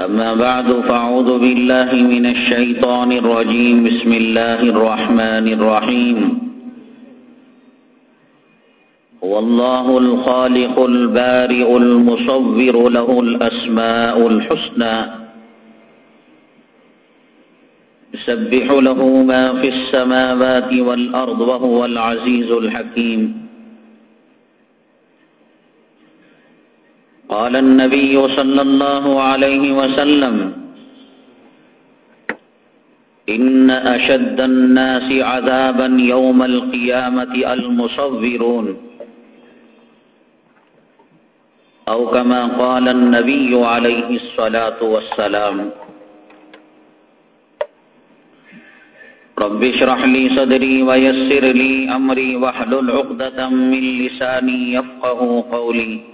أما بعد فأعوذ بالله من الشيطان الرجيم. بسم الله الرحمن الرحيم. هو الله الخالق البارئ المصور له الأسماء الحسنى. يسبح له ما في السماوات والأرض وهو العزيز الحكيم. قال النبي صلى الله عليه وسلم إن أشد الناس عذابا يوم القيامة المصورون. أو كما قال النبي عليه الصلاة والسلام رب اشرح لي صدري ويسر لي أمري وحلل عقدة من لساني يفقه قولي.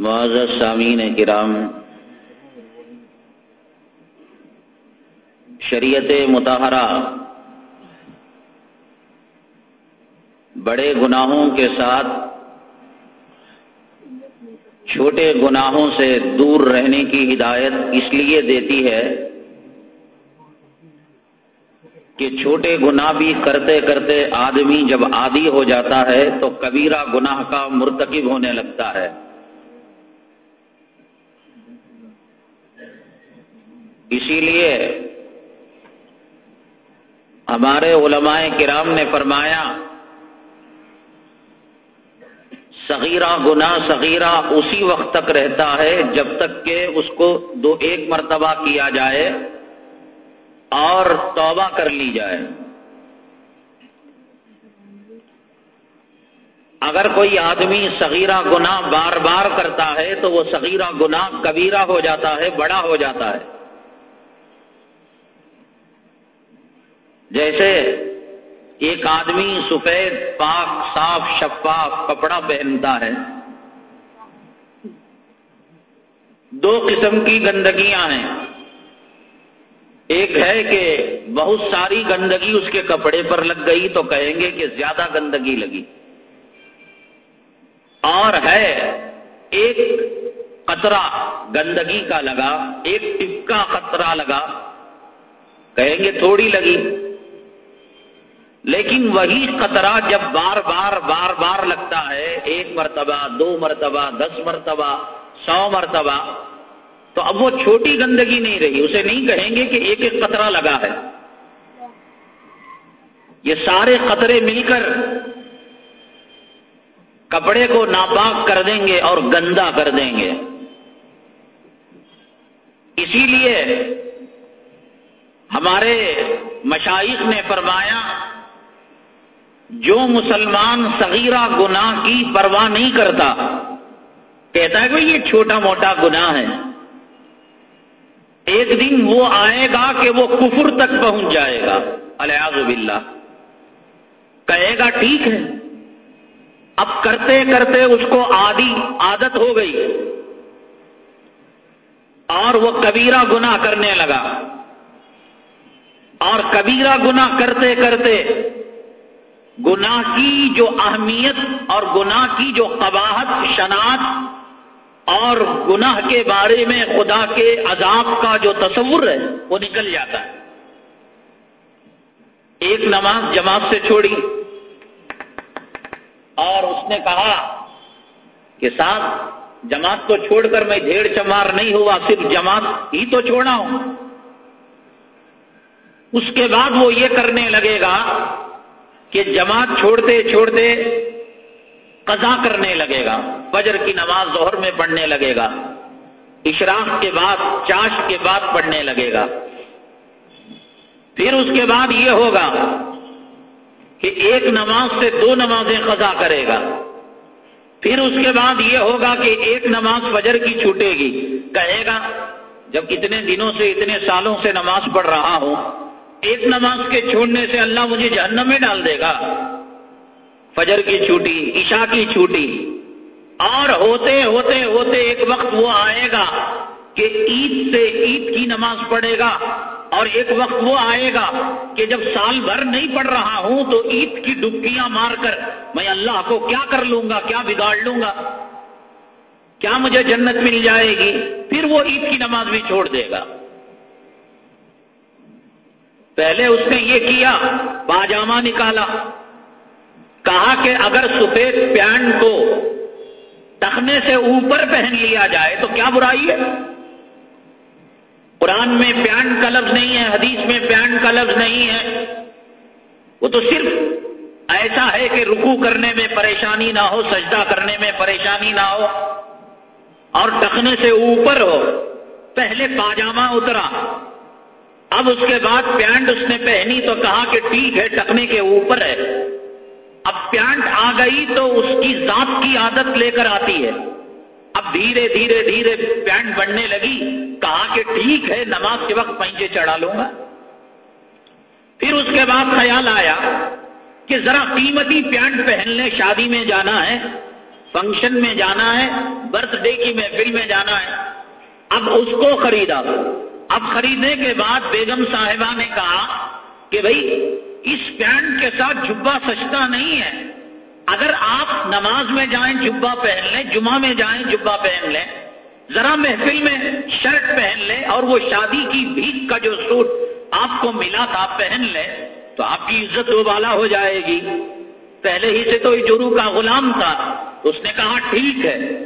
معزز سامعین کرام، شریعت متحرہ بڑے گناہوں کے ساتھ، چھوٹے گناہوں سے دور رہنے کی ہدایت اس لیے دیتی ہے کہ چھوٹے گناہ بھی کرتے کرتے آدمی جب عادی ہو جاتا ہے تو کبیرہ گناہ کا مرتکب ہونے لگتا ہے۔ اسی لیے ہمارے علماء کرام نے فرمایا، صغیرہ گنا صغیرہ اسی وقت تک رہتا ہے جب تک کہ اس کو دو ایک مرتبہ کیا جائے اور توبہ کر لی جائے۔ اگر کوئی آدمی صغیرہ گنا بار بار کرتا ہے تو وہ صغیرہ گنا کبیرہ ہو جاتا ہے، بڑا ہو جاتا ہے۔ جیسے ایک آدمی سفید، پاک، صاف، شفاف کپڑا پہنتا ہے۔ دو قسم کی گندگیاں ہیں۔ ایک ہے کہ بہت ساری گندگی اس کے کپڑے پر لگ گئی تو کہیں گے کہ زیادہ گندگی لگی۔ اور ہے ایک قطرہ گندگی کا لگا، ایک ٹپکا قطرہ لگا، کہیں گے تھوڑی لگی۔ لیکن وہی قطرہ جب بار بار بار بار لگتا ہے، ایک مرتبہ، دو مرتبہ، دس مرتبہ، سو مرتبہ، تو اب وہ چھوٹی گندگی نہیں رہی۔ اسے نہیں کہیں گے کہ ایک ایک قطرہ لگا ہے۔ یہ سارے قطرے مل کر کپڑے کو ناپاک کر دیں گے اور گندا کر دیں گے۔ اسی لیے ہمارے مشائق نے فرمایا جو مسلمان صغیرہ گناہ کی پرواہ نہیں کرتا، کہتا ہے کہ یہ چھوٹا موٹا گناہ ہے۔ ایک دن وہ آئے گا کہ وہ کفر تک پہنچ جائے گا۔ الیاز باللہ۔ کہے گا، ٹھیک ہے۔ اب کرتے کرتے اس کو آدھی عادت ہو گئی۔ اور وہ کبیرہ گناہ کرنے لگا۔ اور کبیرہ گناہ کرتے کرتے گناہ کی جو اہمیت اور گناہ کی جو قباحت، شناخت اور گناہ کے بارے میں خدا کے عذاب کا جو تصور ہے، وہ نکل جاتا ہے۔ ایک نماز جماعت سے چھوڑی۔ اور اس نے کہا کہ صاحب، جماعت کو چھوڑ کر میں ڈھیڑ چمار نہیں ہوا، صرف جماعت ہی تو چھوڑا ہوں۔ اس کے بعد وہ یہ کرنے لگے گا کہ جماعت چھوڑتے چھوڑتے قضا کرنے لگے گا، فجر کی نماز ظہر میں پڑھنے لگے گا، اشراق کے بعد، چاش کے بعد پڑھنے لگے گا۔ پھر اس کے بعد یہ ہوگا کہ ایک نماز سے دو نمازیں قضا کرے گا۔ پھر اس کے بعد یہ ہوگا کہ ایک نماز فجر کی چھوٹے گی۔ کہے گا، جب اتنے دنوں سے، اتنے سالوں سے نماز پڑھ رہا ہوں ایک نماز کے چھوڑنے سے اللہ مجھے جہنم میں ڈال دے گا۔ فجر کی چھوٹی عشاء کی چھوٹی اور ہوتے ہوتے ہوتے ایک وقت وہ آئے گا کہ عید سے عید کی نماز پڑھے گا اور ایک وقت وہ آئے گا کہ جب سال بھر نہیں پڑھ رہا ہوں تو عید کی ڈبکیاں مار کر میں اللہ کو کیا کر لوں گا، کیا بگاڑ لوں گا؟ کیا مجھے جنت مل جائے گی؟ پھر وہ عید کی نماز بھی چھوڑ دے گا۔ پہلے اس نے یہ کیا پاجامہ نکالا۔ کہا کہ اگر سفید پینٹ کو ٹکنے سے اوپر پہن لیا جائے تو کیا برائی ہے؟ قرآن میں پینٹ کا لفظ نہیں ہے، حدیث میں پینٹ کا لفظ نہیں ہے۔ وہ تو صرف ایسا ہے کہ رکو کرنے میں پریشانی نہ ہو، سجدہ کرنے میں پریشانی نہ ہو اور ٹکنے سے اوپر ہو۔ پہلے پاجامہ اترا۔ اب اس کے بعد پینٹ اس نے پہنی تو کہا کہ ٹھیک ہے، ٹکنے کے اوپر ہے۔ اب پینٹ آ گئی تو اس کی ذات کی عادت لے کر آتی ہے۔ اب دھیرے دھیرے دھیرے پینٹ بڑھنے لگی۔ کہا کہ ٹھیک ہے، نماز کے وقت پینچے چڑھا لوں گا۔ پھر اس کے بعد خیال آیا کہ ذرا قیمتی پینٹ پہن لے شادی میں جانا ہے، فنکشن میں جانا ہے، برتھ ڈے کی محفل میں جانا ہے۔ اب اس کو خریدا۔ اب خریدنے کے بعد بیگم صاحبہ نے کہا کہ بھائی، اس پینٹ کے ساتھ جبا سچتا نہیں ہے۔ اگر آپ نماز میں جائیں جبا پہن لیں، جمعہ میں جائیں جبا پہن لیں، ذرا محفل میں شرٹ پہن لیں اور وہ شادی کی بھیک کا جو سوٹ آپ کو ملا تھا پہن لیں، تو آپ کی عزت دوبالا ہو جائے گی۔ پہلے ہی سے تو جرو کا غلام تھا۔ اس نے کہا، ٹھیک ہے۔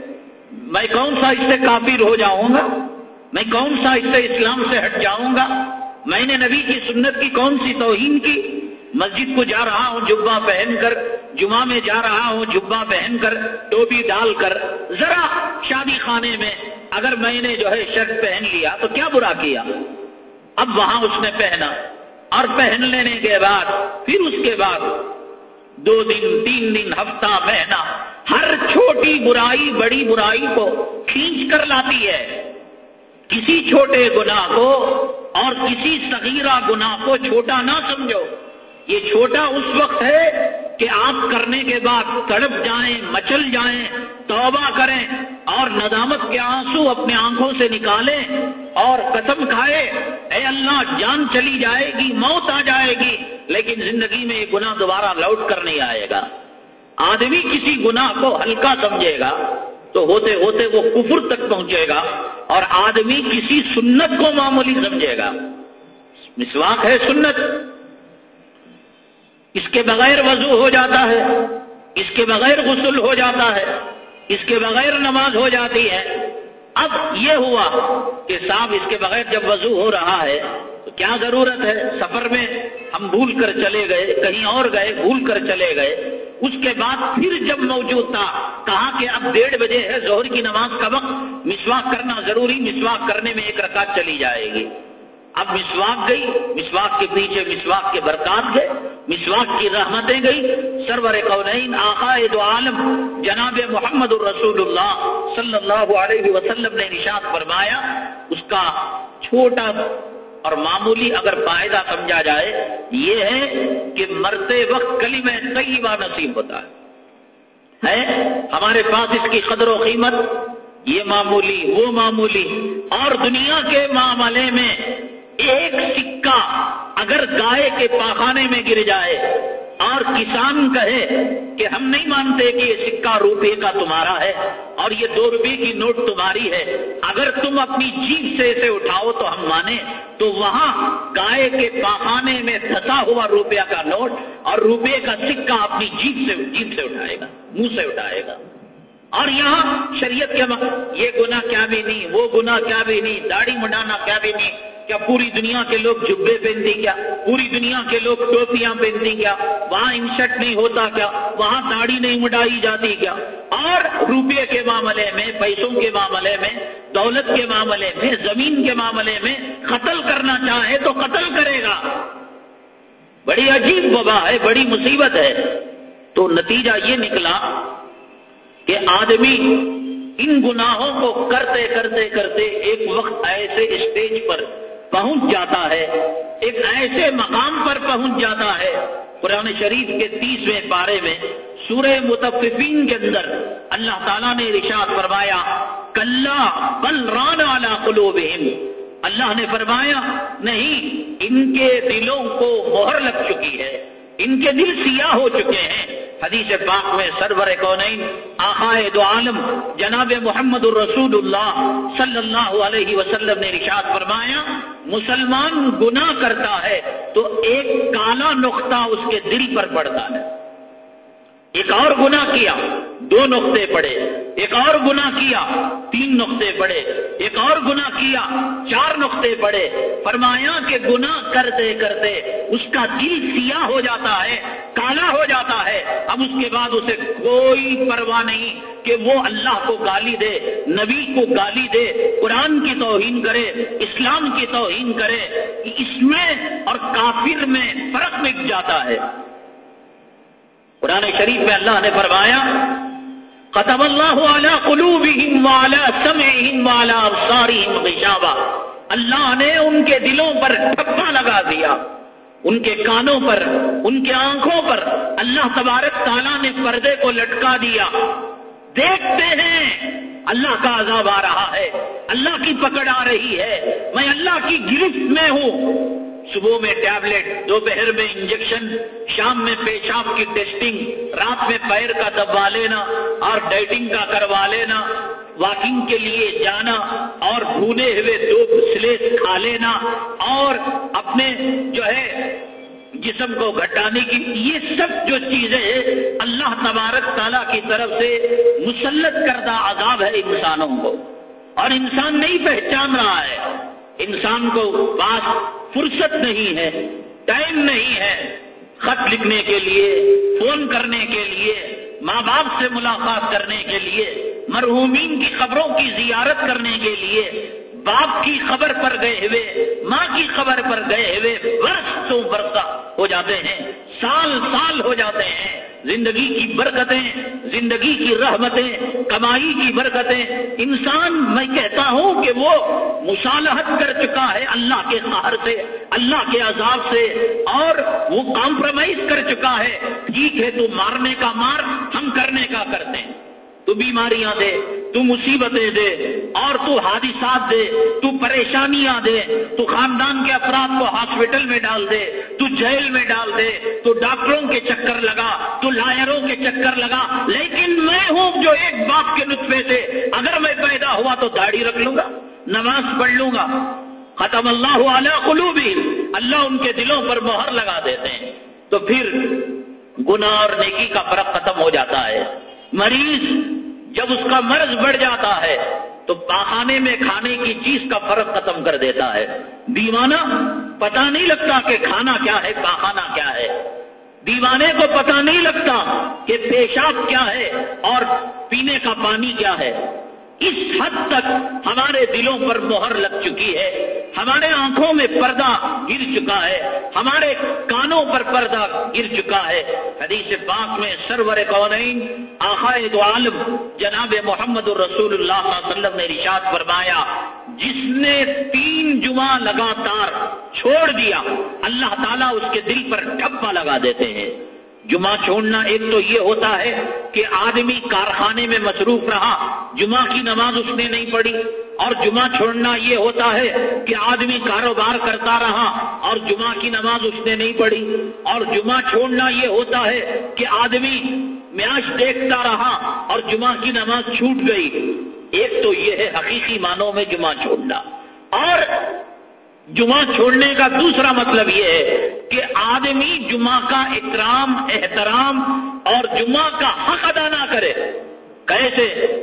میں کون سا اس سے کافر ہو جاؤں گا؟ میں کون سا اس اسلام سے ہٹ جاؤں گا؟ میں نے نبی کی سنت کی کون سی توہین کی؟ مسجد کو جا رہا ہوں جبا پہن کر، جمعہ میں جا رہا ہوں جبا پہن کر، ٹوپی ڈال کر۔ ذرا شادی خانے میں اگر میں نے جو ہے شرٹ پہن لیا تو کیا برا کیا؟ اب وہاں اس نے پہنا۔ اور پہن لینے کے بعد، پھر اس کے بعد، دو دن، تین دن، ہفتہ، مہینہ، ہر چھوٹی برائی، بڑی برائی کو کھینچ کر لاتی ہے۔ کسی چھوٹے گناہ کو اور کسی صغیرہ گناہ کو چھوٹا نہ سمجھو۔ یہ چھوٹا اس وقت ہے کہ آپ کرنے کے بعد تڑپ جائیں، مچل جائیں، توبہ کریں اور ندامت کے آنسو اپنے آنکھوں سے نکالیں اور قسم کھائے، اے اللہ، جان چلی جائے گی، موت آ جائے گی، لیکن زندگی میں یہ گناہ دوبارہ لوٹ کر نہیں آئے گا۔ آدمی کسی گناہ کو ہلکا سمجھے گا تو ہوتے ہوتے وہ کفر تک پہنچے گا۔ اور آدمی کسی سنت کو معمولی سمجھے گا۔ مسواک ہے سنت۔ اس کے بغیر وضو ہو جاتا ہے۔ اس کے بغیر غسل ہو جاتا ہے۔ اس کے بغیر نماز ہو جاتی ہے۔ اب یہ ہوا کہ صاحب، اس کے بغیر جب وضو ہو رہا ہے تو کیا ضرورت ہے؟ سفر میں ہم بھول کر چلے گئے، کہیں اور گئے، بھول کر چلے گئے۔ اس کے بعد پھر جب موجود تھا، کہا کہ اب ڈیڑھ بجے ہے زہر کی نماز کا وقت، مسواک کرنا ضروری، مسواک کرنے میں ایک رکعت چلی جائے گی۔ اب مسواک گئی، مسواک کے پیچھے مسواک کے برکات گئے، مسواک کی رحمتیں گئی۔ سرور قونین آقا دو عالم، جناب محمد الرسول اللہ صلی اللہ علیہ وسلم نے نشاد فرمایا، اس کا چھوٹا اور معمولی اگر فائدہ سمجھا جائے، یہ ہے کہ مرتے وقت کلی میں طیبہ نصیب ہوتا ہے؟ ہمارے پاس اس کی قدر و قیمت، یہ معمولی، وہ معمولی۔ اور دنیا کے معاملے میں ایک سکہ اگر گائے کے پاخانے میں گر جائے اور کسان کہے کہ ہم نہیں مانتے کہ یہ سکہ روپے کا تمہارا ہے اور یہ دو روپے کی نوٹ تمہاری ہے۔ اگر تم اپنی جیب سے اسے اٹھاؤ تو ہم مانیں۔ تو وہاں گائے کے پاخانے میں پھنسا ہوا روپیہ کا نوٹ اور روپے کا سکہ اپنی جیب سے جیب سے اٹھائے گا، منہ سے اٹھائے گا۔ اور یہاں شریعت کے یہ گنا کیا بھی نہیں، وہ گنا کیا بھی نہیں، داڑھی مڈانا کیا بھی نہیں۔ کیا پوری دنیا کے لوگ جبے پہنتے کیا؟ پوری دنیا کے لوگ ٹوپیاں پہنتی کیا؟ وہاں انشٹ نہیں ہوتا کیا؟ وہاں داڑھی نہیں مڈائی جاتی کیا؟ اور روپے کے معاملے میں، پیسوں کے معاملے میں، دولت کے معاملے میں، زمین کے معاملے میں قتل کرنا چاہے تو قتل کرے گا۔ بڑی عجیب وبا ہے، بڑی مصیبت ہے۔ تو نتیجہ یہ نکلا کہ آدمی ان گناہوں کو کرتے کرتے کرتے ایک وقت ایسے اسٹیج پر پہنچ جاتا ہے، ایک ایسے مقام پر پہنچ جاتا ہے، قرآن شریف کے تیسویں پارے میں، سورہ متفقین کے اندر اللہ تعالیٰ نے رشاد فرمایا، کلّا بل ران والا قلوبہم۔ اللہ نے فرمایا، نہیں، ان کے دلوں کو مہر لگ چکی ہے۔ ان کے دل سیاہ ہو چکے ہیں۔ حدیث پاک میں سرور کونین آخائے دو عالم، جناب محمد الرسول اللہ صلی اللہ علیہ وسلم نے رشاد فرمایا، مسلمان گنا کرتا ہے تو ایک کالا نقطہ اس کے دل پر پڑتا ہے۔ ایک اور گنا کیا۔ دو نقطے پڑے، ایک اور گنا کیا، تین نقطے پڑے، ایک اور گنا کیا، چار نقطے پڑے۔ فرمایا کہ گنا کرتے کرتے اس کا دل سیاہ ہو جاتا ہے، کالا ہو جاتا ہے۔ اب اس کے بعد اسے کوئی پرواہ نہیں کہ وہ اللہ کو گالی دے، نبی کو گالی دے، قرآن کی توہین کرے، اسلام کی توہین کرے۔ اس میں اور کافر میں فرق مٹ جاتا ہے۔ قرآن شریف میں اللہ نے فرمایا ختم اللہ والا قلوبہم والا سمعہم والا ابصارہم غشاوہ۔ اللہ نے ان کے دلوں پر ٹھپا لگا دیا۔ ان کے کانوں پر، ان کے آنکھوں پر اللہ تبارک تعالیٰ نے پردے کو لٹکا دیا۔ دیکھتے ہیں، اللہ کا عذاب آ رہا ہے۔ اللہ کی پکڑ آ رہی ہے۔ میں اللہ کی گرفت میں ہوں۔ صبح میں ٹیبلٹ، دوپہر میں انجیکشن، شام میں پیشاب کی ٹیسٹنگ، رات میں پیر کا دبا لینا اور ڈائٹنگ کا کروا لینا، واکنگ کے لیے جانا اور بھونے ہوئے دو سلیس کھا لینا اور اپنے جو ہے جسم کو گھٹانے کی، یہ سب جو چیزیں اللہ تبارک تعالیٰ کی طرف سے مسلط کردہ عذاب ہے انسانوں کو۔ اور انسان نہیں پہچان رہا ہے۔ انسان کو بات فرصت نہیں ہے، ٹائم نہیں ہے خط لکھنے کے لیے، فون کرنے کے لیے، ماں باپ سے ملاقات کرنے کے لیے، مرحومین کی خبروں کی زیارت کرنے کے لیے، باپ کی خبر پر گئے ہوئے، ماں کی خبر پر گئے ہوئے برسوں برسہ ہو جاتے ہیں، سال سال ہو جاتے ہیں۔ زندگی کی برکتیں، زندگی کی رحمتیں، کمائی کی برکتیں۔ انسان، میں کہتا ہوں کہ وہ مصالحت کر چکا ہے اللہ کے قہر سے، اللہ کے عذاب سے، اور وہ کمپرومائز کر چکا ہے۔ ٹھیک ہے تو مارنے کا مار ہم کرنے کا کرتے ہیں۔ تو بیماریاں دے، تو مصیبتیں دے، اور تو حادثات دے، تو پریشانیاں دے، تو خاندان کے افراد کو ہاسپٹل میں ڈال دے، تو جیل میں ڈال دے، تو ڈاکٹروں کے چکر لگا، تو لائروں کے چکر لگا۔ لیکن میں ہوں جو ایک باپ کے نطفے سے، اگر میں پیدا ہوا تو داڑھی رکھ لوں گا، نماز پڑھ لوں گا۔ ختم اللہ علیہ قلوبی اللہ ان کے دلوں پر مہر لگا دیتے ہیں۔ تو پھر گناہ اور نیکی کا فرق ختم ہو جاتا ہے۔ مریض جب اس کا مرض بڑھ جاتا ہے تو پاخانے میں کھانے کی چیز کا فرق ختم کر دیتا ہے۔ دیوانہ پتا نہیں لگتا کہ کھانا کیا ہے پاخانہ کیا ہے۔ دیوانے کو پتا نہیں لگتا کہ پیشاب کیا ہے اور پینے کا پانی کیا ہے۔ اس حد تک ہمارے دلوں پر مہر لگ چکی ہے۔ ہمارے آنکھوں میں پردہ گر چکا ہے۔ ہمارے کانوں پر پردہ گر چکا ہے۔ حدیث پاک میں سرور کونین آخائد عالم جناب محمد الرسول اللہ صلی اللہ علیہ وسلم نے رشاد فرمایا، جس نے تین جمعہ لگاتار چھوڑ دیا، اللہ تعالیٰ اس کے دل پر ٹھپا لگا دیتے ہیں۔ جمعہ چھوڑنا ایک تو یہ ہوتا ہے کہ آدمی کارخانے میں مصروف رہا، جمعہ کی نماز اس نے نہیں پڑھی، اور جمعہ چھوڑنا یہ ہوتا ہے کہ آدمی کاروبار کرتا رہا اور جمعہ کی نماز اس نے نہیں پڑھی۔ اور جمعہ چھوڑنا یہ ہوتا ہے کہ آدمی میاش دیکھتا رہا اور جمعہ کی نماز چھوٹ گئی۔ ایک تو یہ ہے حقیقی معنوں میں جمعہ چھوڑنا۔ اور جمعہ چھوڑنے کا دوسرا مطلب یہ ہے کہ آدمی جمعہ کا اکرام احترام اور جمعہ کا حق ادا نہ کرے۔ کیسے؟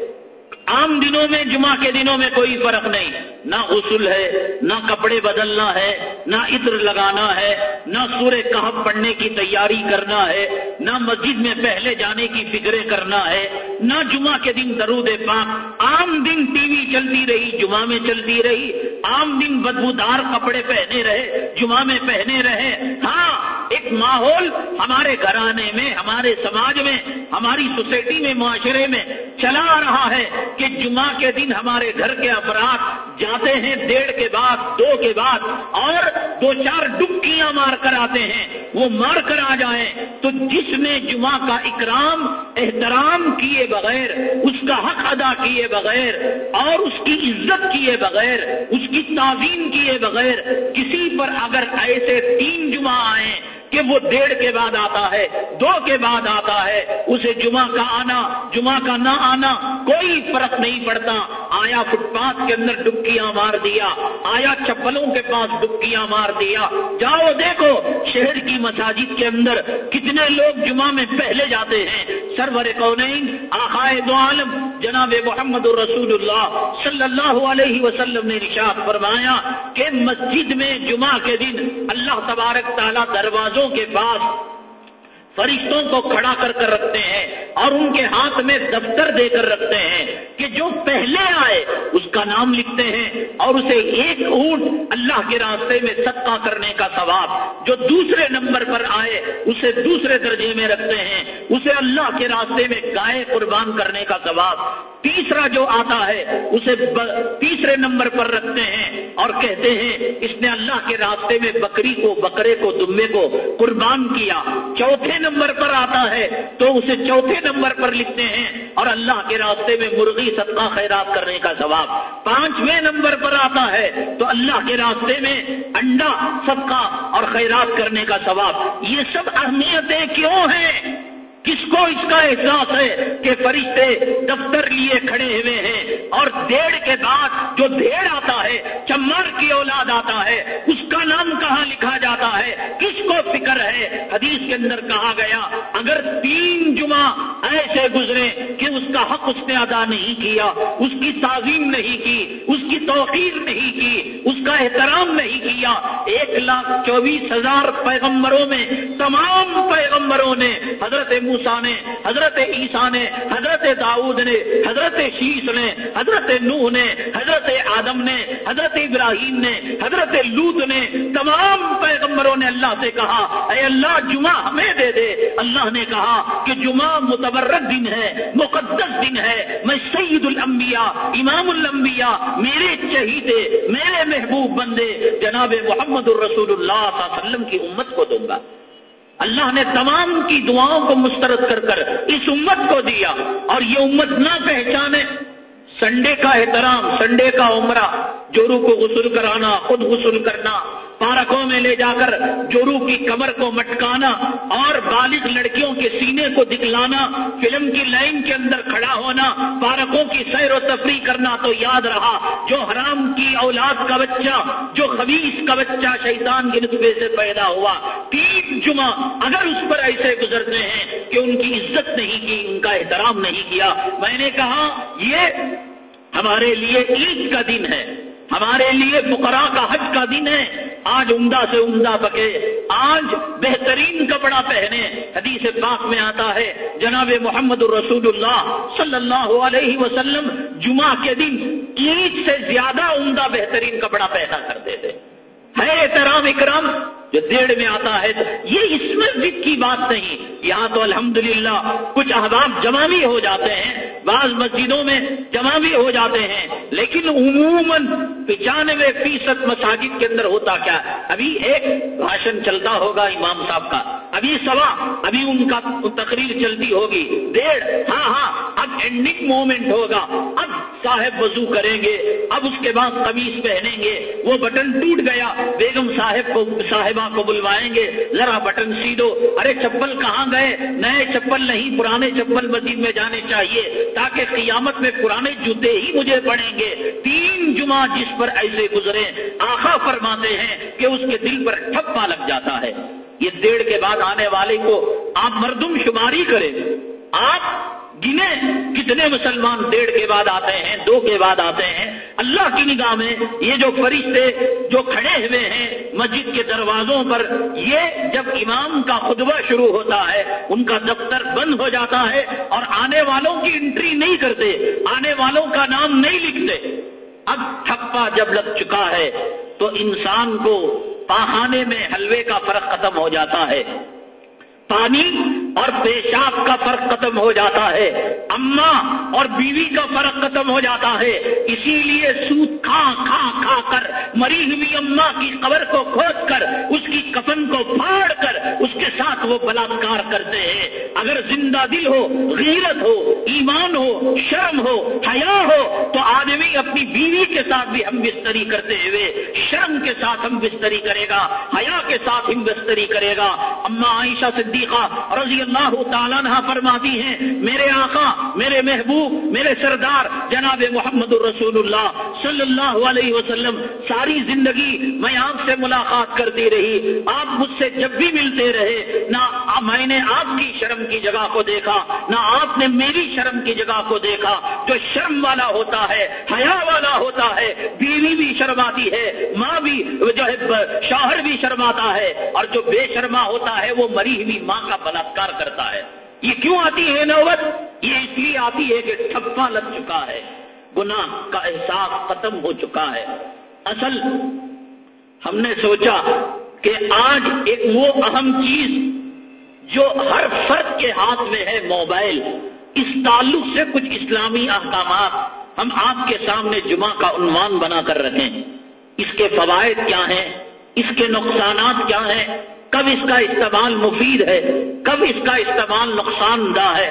عام دنوں میں، جمعہ کے دنوں میں کوئی فرق نہیں۔ نہ غسل ہے، نہ کپڑے بدلنا ہے، نہ عطر لگانا ہے، نہ سورہ کہب پڑھنے کی تیاری کرنا ہے، نہ مسجد میں پہلے جانے کی فکریں کرنا ہے، نہ جمعہ کے دن درود پاک۔ عام دن ٹی وی چلتی رہی، جمعہ میں چلتی رہی۔ عام دن بدبودار کپڑے پہنے رہے، جمعہ میں پہنے رہے۔ ہاں ایک ماحول ہمارے گھرانے میں، ہمارے سماج میں، ہماری سوسائٹی میں، معاشرے میں چلا رہا ہے کہ جمعہ کے دن ہمارے گھر کے افراد جاتے ہیں ڈیڑھ کے بعد، دو کے بعد، اور دو چار ڈبکیاں مار کر آتے ہیں۔ وہ مار کر آ جائیں تو جس نے جمعہ کا اکرام احترام کیے بغیر، اس کا حق ادا کیے بغیر، اور اس کی عزت کیے بغیر، اس کی تعظیم کیے بغیر، کسی پر اگر ایسے تین جمعہ آئے کہ وہ ڈیڑھ کے بعد آتا ہے، دو کے بعد آتا ہے، اسے جمعہ کا آنا، جمعہ کا نہ آنا، کوئی فرق نہیں پڑتا۔ آیا فٹ پاتھ کے اندر ڈبکیاں مار دیا، آیا چپلوں کے پاس ڈبکیاں مار دیا۔ جاؤ، دیکھو شہر کی مساجد کے اندر کتنے لوگ جمعہ میں پہلے جاتے ہیں۔ سرور کونین آخائے دو عالم، جناب محمد الرسول اللہ صلی اللہ علیہ وسلم نے نشاد فرمایا کہ مسجد میں جمعہ کے دن اللہ تبارک تعالیٰ دروازوں کے پاس فرشتوں کو کھڑا کر کر رکھتے ہیں اور ان کے ہاتھ میں دفتر دے کر رکھتے ہیں کہ جو پہلے آئے اس کا نام لکھتے ہیں اور اسے ایک اونٹ اللہ کے راستے میں صدقہ کرنے کا ثواب جو دوسرے نمبر پر آئے اسے دوسرے درجے میں رکھتے ہیں، اسے اللہ کے راستے میں گائے قربان کرنے کا ثواب تیسرا جو آتا ہے، اسے تیسرے نمبر پر رکھتے ہیں اور کہتے ہیں، اس نے اللہ کے راستے میں بکری کو، بکرے کو دمے کو قربان کیا۔ چوتھے نمبر پر آتا ہے، تو اسے چوتھے نمبر پر لکھتے ہیں، اور اللہ کے راستے میں مرغی صدقہ خیرات کرنے کا ثواب۔ پانچویں نمبر پر آتا ہے، تو اللہ کے راستے میں انڈا صدقہ اور خیرات کرنے کا ثواب۔ یہ سب اہمیتیں کیوں ہیں؟ کس کو اس کا احساس ہے کہ فرشتے دفتر لیے کھڑے ہوئے ہیں اور دیڑ کے بعد جو دیڑ آتا ہے چمر کی اولاد آتا ہے، اس کا نام کہاں لکھا جاتا ہے؟ کس کو فکر ہے؟ حدیث کے اندر کہا گیا، اگر تین جمعہ ایسے گزرے کہ اس کا حق اس نے ادا نہیں کیا، اس کی تعظیم نہیں کی، اس کی توقیر نہیں کی، اس کا احترام نہیں کیا، ایک لاکھ چوبیس ہزار پیغمبروں میں، تمام پیغمبروں نے حضرت موسا نے، حضرت عیسیٰ نے، حضرت داؤد نے، حضرت شیش نے، حضرت نوح نے، حضرت آدم نے، حضرت ابراہیم نے، حضرت لوت نے، تمام پیغمبروں نے اللہ سے کہا، اے اللہ جمعہ ہمیں دے دے۔ اللہ نے کہا کہ جمعہ متبرک دن ہے، مقدس دن ہے، میں سعید الانبیاء، امام الانبیاء، میرے چہیتے میرے محبوب بندے، جناب محمد الرسول اللہ صلی اللہ علیہ وسلم کی امت کو دوں گا۔ اللہ نے تمام کی دعاؤں کو مسترد کر کر اس امت کو دیا اور یہ امت نہ پہچانے سنڈے کا احترام، سنڈے کا عمرہ جورو کو غسل کرانا، خود غسل کرنا پارکوں میں لے جا کر جورو کی کمر کو مٹکانا اور بالغ لڑکیوں کے سینے کو دکھلانا، فلم کی لائن کے اندر کھڑا ہونا پارکوں کی سیر و تفریح کرنا تو یاد رہا، جو حرام کی اولاد کا بچہ، جو خبیص کا بچہ شیطان کے نسبے سے پیدا ہوا۔ تین جمعہ اگر اس پر ایسے گزرتے ہیں کہ ان کی عزت نہیں کی، ان کا احترام نہیں کیا، میں نے کہا، یہ ہمارے لیے عید کا دن ہے، ہمارے لیے فقراء کا حج کا دن ہے۔ آج عمدہ سے عمدہ پکے آج بہترین کپڑا پہنے۔ حدیث پاک میں آتا ہے، جناب محمد الرسول اللہ صلی اللہ علیہ وسلم جمعہ کے دن عید سے زیادہ عمدہ بہترین کپڑا پہنا کرتے تھے ہے احترام اکرام جو دیڑ میں آتا ہے یہ اس مسجد کی بات نہیں یہاں تو الحمدللہ کچھ احباب جمع بھی ہو جاتے ہیں، بعض مسجدوں میں جمع بھی ہو جاتے ہیں، لیکن عموماً پچانوے فیصد مساجد کے اندر ہوتا کیا؟ ابھی ایک بھاشن چلتا ہوگا امام صاحب کا، ابھی سوا، ابھی ان کا تقریر چلتی ہوگی۔ ڈیڑھ ہاں ہاں اب اینڈنگ مومنٹ ہوگا۔ اب صاحب وضو کریں گے، اب اس کے بعد قمیص پہنیں گے۔ وہ بٹن ٹوٹ گیا، بیگم صاحب کو صاحبہ کو بلوائیں گے، ذرا بٹن سی دو۔ ارے چپل کہاں گئے؟ نئے چپل نہیں، پرانے چپل مسجد میں جانے چاہیے تاکہ قیامت میں پرانے جوتے ہی مجھے پڑیں گے۔ تین جمعہ جس پر ایسے گزرے آخا فرماتے ہیں کہ اس کے دل پر ٹھپا لگ جاتا ہے۔ یہ ڈیڑھ کے بعد آنے والے کو آپ مردم شماری کریں۔ آپ گنے کتنے مسلمان ڈیڑھ کے بعد آتے ہیں، دو کے بعد آتے ہیں اللہ کی نگاہ میں یہ جو فرشتے جو کھڑے ہوئے ہیں مسجد کے دروازوں پر، یہ جب امام کا خطبہ شروع ہوتا ہے، ان کا دفتر بند ہو جاتا ہے اور آنے والوں کی انٹری نہیں کرتے، آنے والوں کا نام نہیں لکھتے۔ اب ٹھپا جب لگ چکا ہے تو انسان کو پہانے میں حلوے کا فرق ختم ہو جاتا ہے۔ پانی اور پیشاب کا فرق ختم ہو جاتا ہے، اما اور بیوی کا فرق ختم ہو جاتا ہے۔ اسی لیے سوت کھا کھا کھا کر مری ہوئی اما کی قبر کو کھود کر، اس کی کفن کو پھاڑ کر، اس کے ساتھ وہ بلاکار کرتے ہیں۔ اگر زندہ دل ہو، غیرت ہو، ایمان ہو، شرم ہو، حیا ہو، تو آدمی اپنی بیوی کے ساتھ بھی ہم بستری کرتے ہوئے، شرم کے ساتھ ہم بستری کرے گا، حیا کے ساتھ ہم بستری کرے گا۔ اما عائشہ صدیقہ رضی اللہ تعالیٰ فرماتی ہیں، میرے آقا، میرے محبوب، میرے سردار، جناب محمد الرسول اللہ صلی اللہ علیہ وسلم، ساری زندگی میں آپ سے ملاقات کرتی رہی۔ آپ مجھ سے جب بھی ملتے رہے، نہ میں نے آپ کی شرم کی جگہ کو دیکھا، نہ آپ نے میری شرم کی جگہ کو دیکھا۔ جو شرم والا ہوتا ہے، حیا والا ہوتا ہے، بیوی بھی شرماتی ہے، ماں بھی جو ہے، شوہر بھی شرماتا ہے۔ اور جو بے شرما ہوتا ہے، وہ مری ہوئی ماں کا کرتا ہے۔ یہ کیوں آتی ہے نوبت؟ یہ اس لیے آتی ہے کہ ٹھپا لگ چکا ہے۔ گناہ کا احساس ختم ہو چکا ہے۔ اصل ہم نے سوچا کہ آج ایک وہ اہم چیز جو ہر فرد کے ہاتھ میں ہے، موبائل۔ اس تعلق سے کچھ اسلامی احکامات ہم آپ کے سامنے جمعہ کا عنوان بنا کر رکھیں۔ اس کے فوائد کیا ہیں؟ اس کے نقصانات کیا ہیں؟ کب اس کا استعمال مفید ہے؟ کب اس کا استعمال نقصان دہ ہے؟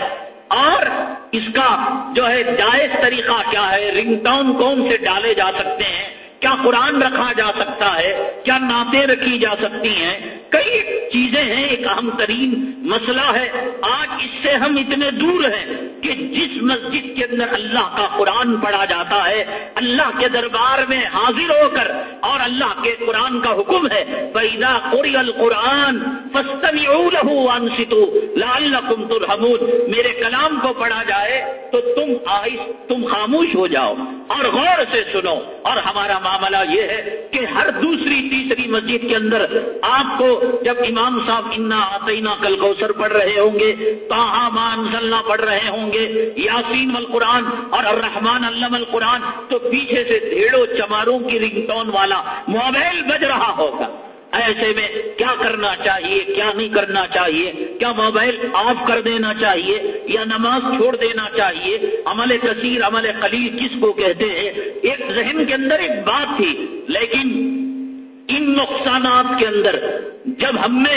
اور اس کا جو ہے جائز طریقہ کیا ہے؟ رنگ ٹون کون سے ڈالے جا سکتے ہیں؟ کیا قرآن رکھا جا سکتا ہے؟ کیا نعتیں رکھی جا سکتی ہیں؟ کئی چیزیں ہیں، ایک اہم ترین مسئلہ ہے۔ آج اس سے ہم اتنے دور ہیں کہ جس مسجد کے اندر اللہ کا قرآن پڑھا جاتا ہے، اللہ کے دربار میں حاضر ہو کر اور اللہ کے قرآن کا حکم ہے پیدا قری القرآن فستمی لال لعلکم ترحمون۔ میرے کلام کو پڑھا جائے تو تم آئس تم خاموش ہو جاؤ اور غور سے سنو۔ اور ہمارا معاملہ یہ ہے کہ ہر دوسری، تیسری مسجد کے اندر آپ کو جب امام صاحب انا آتینا کل کوثر پڑھ رہے ہوں گے تاہا مان سلنا پڑھ رہے ہوں گے، یاسین القرآن اور الرحمان علم القرآن، تو پیچھے سے ڈھیڑوں چماروں کی رنگ ٹون والا موبائل بج رہا ہوگا۔ ایسے میں کیا کرنا چاہیے، کیا نہیں کرنا چاہیے؟ کیا موبائل آف کر دینا چاہیے یا نماز چھوڑ دینا چاہیے؟ عمل کثیر، عمل قلیل کس کو کہتے ہیں؟ ایک ذہن کے اندر ایک بات تھی، لیکن ان نقصانات کے اندر جب ہم نے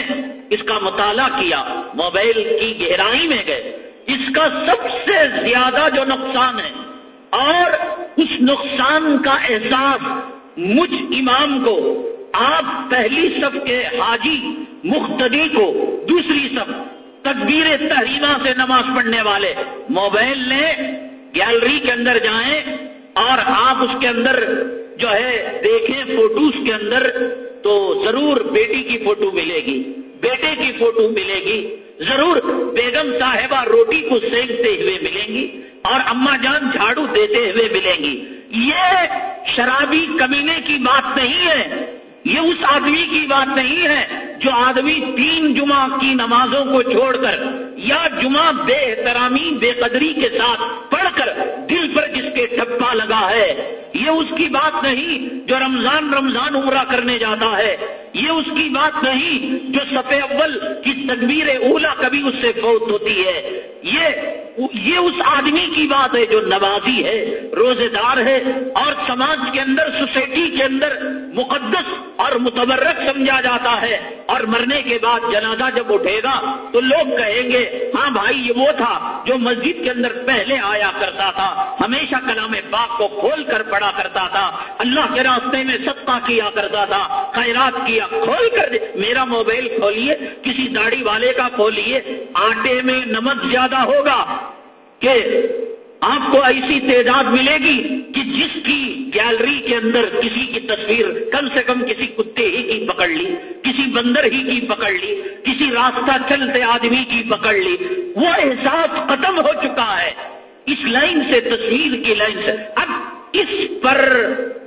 اس کا مطالعہ کیا، موبائل کی گہرائی میں گئے، اس کا سب سے زیادہ جو نقصان ہے، اور اس نقصان کا احساس مجھ امام کو، آپ پہلی صف کے حاجی مختدی کو، دوسری صف تکبیر تحریمہ سے نماز پڑھنے والے موبائل لیں، گیلری کے اندر جائیں، اور آپ اس کے اندر جو ہے دیکھیں فوٹوز کے اندر تو ضرور بیٹی کی فوٹو ملے گی، بیٹے کی فوٹو ملے گی، ضرور بیگم صاحبہ روٹی کو سینکتے ہوئے ملیں گی اور اما جان جھاڑو دیتے ہوئے ملیں گی۔ یہ شرابی کمینے کی بات نہیں ہے، یہ اس آدمی کی بات نہیں ہے جو آدمی تین جمعہ کی نمازوں کو چھوڑ کر یا جمعہ بے احترامی، بے قدری کے ساتھ پڑھ کر دل پر جس کے ٹھپا لگا ہے، یہ اس کی بات نہیں جو رمضان رمضان عمرہ کرنے جاتا ہے۔ یہ اس کی بات نہیں جو سفے اول کی تدبیر اولا کبھی اس سے فوت ہوتی ہے۔ یہ یہ اس آدمی کی بات ہے جو نوازی ہے روزے دار ہے اور سماج کے اندر، سوسائٹی کے اندر مقدس اور متبرک سمجھا جاتا ہے۔ اور مرنے کے بعد جنازہ جب اٹھے گا تو لوگ کہیں گے ہاں بھائی، یہ وہ تھا جو مسجد کے اندر پہلے آیا کرتا تھا۔ ہمیشہ کلام پاک کو کھول کر پڑا کرتا تھا۔ اللہ کے راستے میں صدقہ کیا کرتا تھا، خیرات کیا کھول کر دے۔ میرا موبائل کھولیے، کسی داڑھی والے کا کھولیے۔ آٹے میں نمک زیادہ ہوگا کہ آپ کو ایسی تعداد ملے گی کہ جس کی گیلری کے اندر کسی کی تصویر، کم سے کم کسی کتے ہی کی پکڑ لی، کسی بندر ہی کی پکڑ لی، کسی راستہ چلتے آدمی کی پکڑ لی۔ وہ احساس ختم ہو چکا ہے۔ اس لائن سے، تصویر کی لائن سے۔ اب اس پر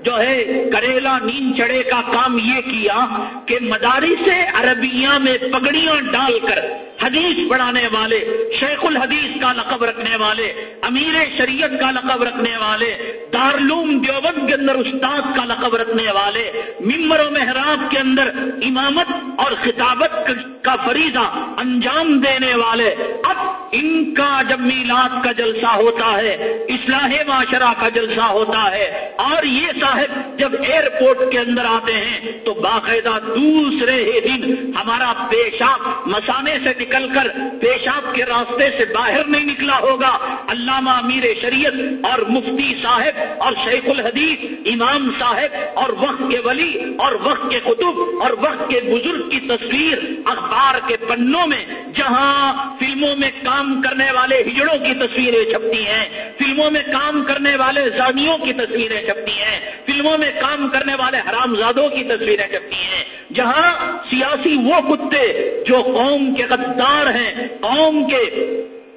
جو ہے کریلا نیند چڑے کا کام یہ کیا کہ مداری سے عربیہ میں پگڑیاں ڈال کر حدیث پڑھانے والے، شیخ الحدیث کا لقب رکھنے والے، امیر شریعت کا لقب رکھنے والے دارلوم دیوبند کے اندر استاد کا لقب رکھنے والے، ممبر و محراب کے اندر امامت اور خطابت کا فریضہ انجام دینے والے، اب ان کا جب میلاد کا جلسہ ہوتا ہے، اصلاح معاشرہ کا جلسہ ہوتا ہے، اور یہ صاحب جب ایئرپورٹ کے اندر آتے ہیں، تو باقاعدہ دوسرے ہی دن ہمارا پیشاب مسانے سے نکل کر پیشاب کے راستے سے باہر نہیں نکلا ہوگا۔ علامہ امیر شریعت اور مفتی صاحب اور شیخ الحدیث، امام صاحب اور وقت کے ولی اور وقت کے قطب اور وقت کے بزرگ کی تصویر اخبار کے پنوں میں، جہاں فلموں میں کام کام کرنے والے ہجڑوں کی تصویریں چھپتی ہیں، فلموں میں کام کرنے والے زانیوں کی تصویریں چھپتی ہیں، فلموں میں کام کرنے والے حرام زادوں کی تصویریں چھپتی ہیں۔ جہاں سیاسی وہ کتے جو قوم کے غدار ہیں، قوم کے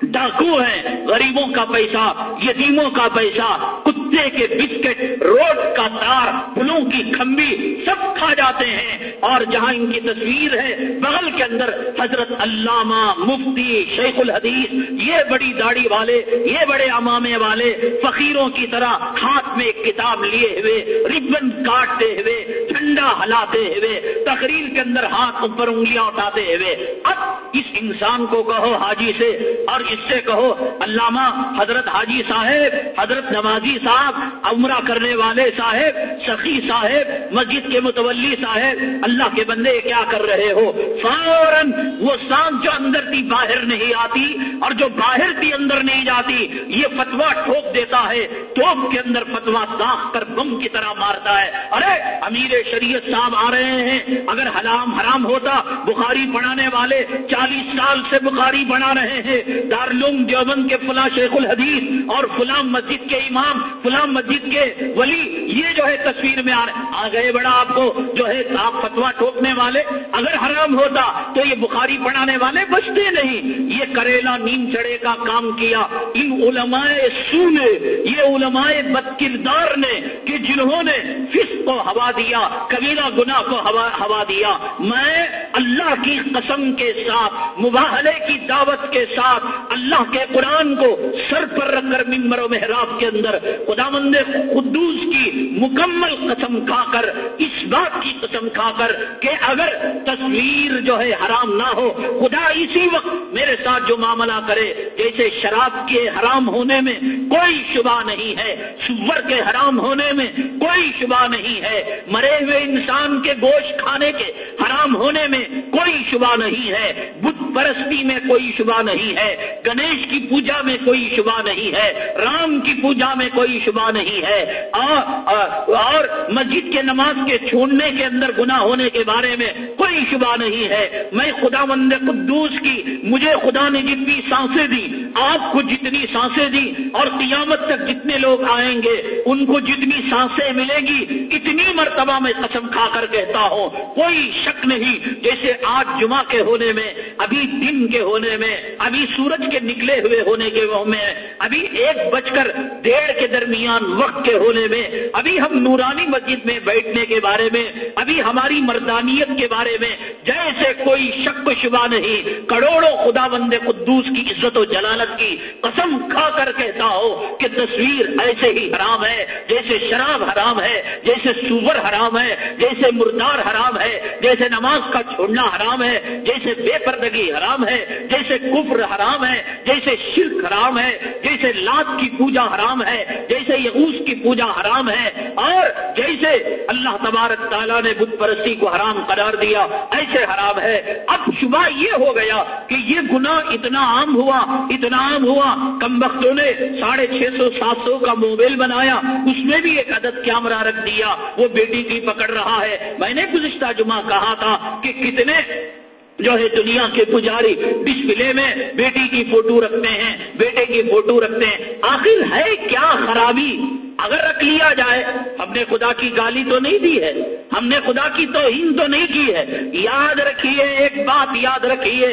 ڈاکو ہیں غریبوں کا پیسہ، یتیموں کا پیسہ، کتے کے بسکٹ، روڈ کا تار پلوں کی کھمبی، سب کھا جاتے ہیں۔ اور جہاں ان کی تصویر ہے، بغل کے اندر حضرت علامہ مفتی شیخ الحدیث، یہ بڑی داڑھی والے، یہ بڑے امامے والے، فقیروں کی طرح ہاتھ میں ایک کتاب لیے ہوئے، ربن کاٹتے ہوئے، جھنڈا ہلاتے ہوئے، تقریر کے اندر ہاتھ اوپر انگلیاں اٹھاتے ہوئے۔ اب اس انسان کو کہو حاجی سے اور اس سے کہو، علامہ حضرت حاجی صاحب، حضرت نوازی صاحب، عمرہ کرنے والے صاحب، سخی صاحب، مسجد کے متولی صاحب، اللہ کے بندے کیا کر رہے ہو؟ فوراً وہ سانس جو اندر تھی باہر نہیں آتی اور جو باہر تھی اندر نہیں جاتی، یہ فتوا ٹھوک دیتا ہے، توپ کے اندر فتوا داخ کر بم کی طرح مارتا ہے۔ ارے، امیر شریعت صاحب آ رہے ہیں۔ اگر حلام حرام ہوتا، بخاری پڑھانے والے چالیس سال سے بخاری بنا رہے ہیں۔ دارالعلوم دیوبند کے فلاں شیخ الحدیث اور فلاں مسجد کے امام، فلاں مسجد کے ولی، یہ جو ہے تصویر میں آ گئے بڑا آپ کو جو ہے آپ فتوا ٹوکنے والے۔ اگر حرام ہوتا تو یہ بخاری پڑھانے والے بچتے نہیں۔ یہ کریلا نیم چڑے کا کام کیا۔ ان علماء سو نے، یہ علماء بد کردار نے کہ جنہوں نے فس کو ہوا دیا کبیرہ گنا کو ہوا دیا۔ میں اللہ کی قسم کے ساتھ، مباہلے کی دعوت کے ساتھ اللہ کے قرآن کو سر پر رکھ کر ممبر و محراب کے اندر خدا مند قدوس کی مکمل قسم کھا کر، اس بات کی قسم کھا کر کہ اگر تصویر جو ہے حرام نہ ہو، خدا اسی وقت میرے ساتھ جو معاملہ کرے جیسے شراب کے حرام ہونے میں کوئی شبہ نہیں ہے، سور کے حرام ہونے میں کوئی شبہ نہیں ہے، مرے ہوئے انسان کے گوشت کھانے کے حرام ہونے میں کوئی شبہ نہیں ہے، بت پرستی میں کوئی شبہ نہیں ہے۔ گنیش کی پوجا میں کوئی شبہ نہیں ہے، رام کی پوجا میں کوئی شبہ نہیں ہے۔ اور مسجد کے نماز کے چھوڑنے کے اندر گناہ ہونے کے بارے میں کوئی شبہ نہیں ہے۔ میں خدا مند قدوس کی، مجھے خدا نے جتنی سانسیں دی آپ کو جتنی سانسیں دی اور قیامت تک جتنے لوگ آئیں گے، ان کو جتنی سانسیں ملے گی، اتنی مرتبہ میں قسم کھا کر کہتا ہوں، کوئی شک نہیں۔ جیسے آج جمعہ کے ہونے میں، ابھی دن کے ہونے میں، ابھی سورج کے نکلے ہوئے ہونے کے میں ابھی ایک بج کر ڈیڑھ کے درمیان وقت کے ہونے میں، ابھی ہم نورانی مسجد میں بیٹھنے کے بارے میں، ابھی ہماری مردانیت کے بارے میں جیسے کوئی شک و شبہ نہیں۔ کروڑوں خدا بند قدوس کی عزت و جلالت کی قسم کھا کر کہتا ہو کہ تصویر ایسے ہی حرام ہے، جیسے شراب حرام ہے، جیسے سور حرام ہے، جیسے مردار حرام ہے، جیسے نماز کا چھوڑنا حرام ہے، جیسے بے پردگی حرام ہے، جیسے کفر حرام ہے جیسے شرک حرام ہے، جیسے لات کی پوجا حرام ہے، جیسے یغوس کی پوجا حرام ہے، اور جیسے اللہ تبارک تعالیٰ نے بت پرستی کو حرام قرار دیا، ایسے حرام ہے۔ اب شبہ یہ ہو گیا کہ یہ گناہ اتنا عام ہوا، اتنا عام ہوا۔ کم وقتوں نے ساڑھے چھ سو، سات سو کا موبائل بنایا، اس میں بھی ایک عدد کیمرہ رکھ دیا، وہ بیٹی کی پکڑ رہا ہے۔ میں نے گزشتہ جمعہ کہا تھا کہ کتنے جو ہے دنیا کے پجاری ڈسپلے میں بیٹی کی فوٹو رکھتے ہیں، بیٹے کی فوٹو رکھتے ہیں۔ آخر ہے کیا خرابی؟ اگر رکھ لیا جائے، ہم نے خدا کی گالی تو نہیں دی ہے، ہم نے خدا کی توہین تو نہیں کی ہے۔ یاد رکھیے، ایک بات یاد رکھیے،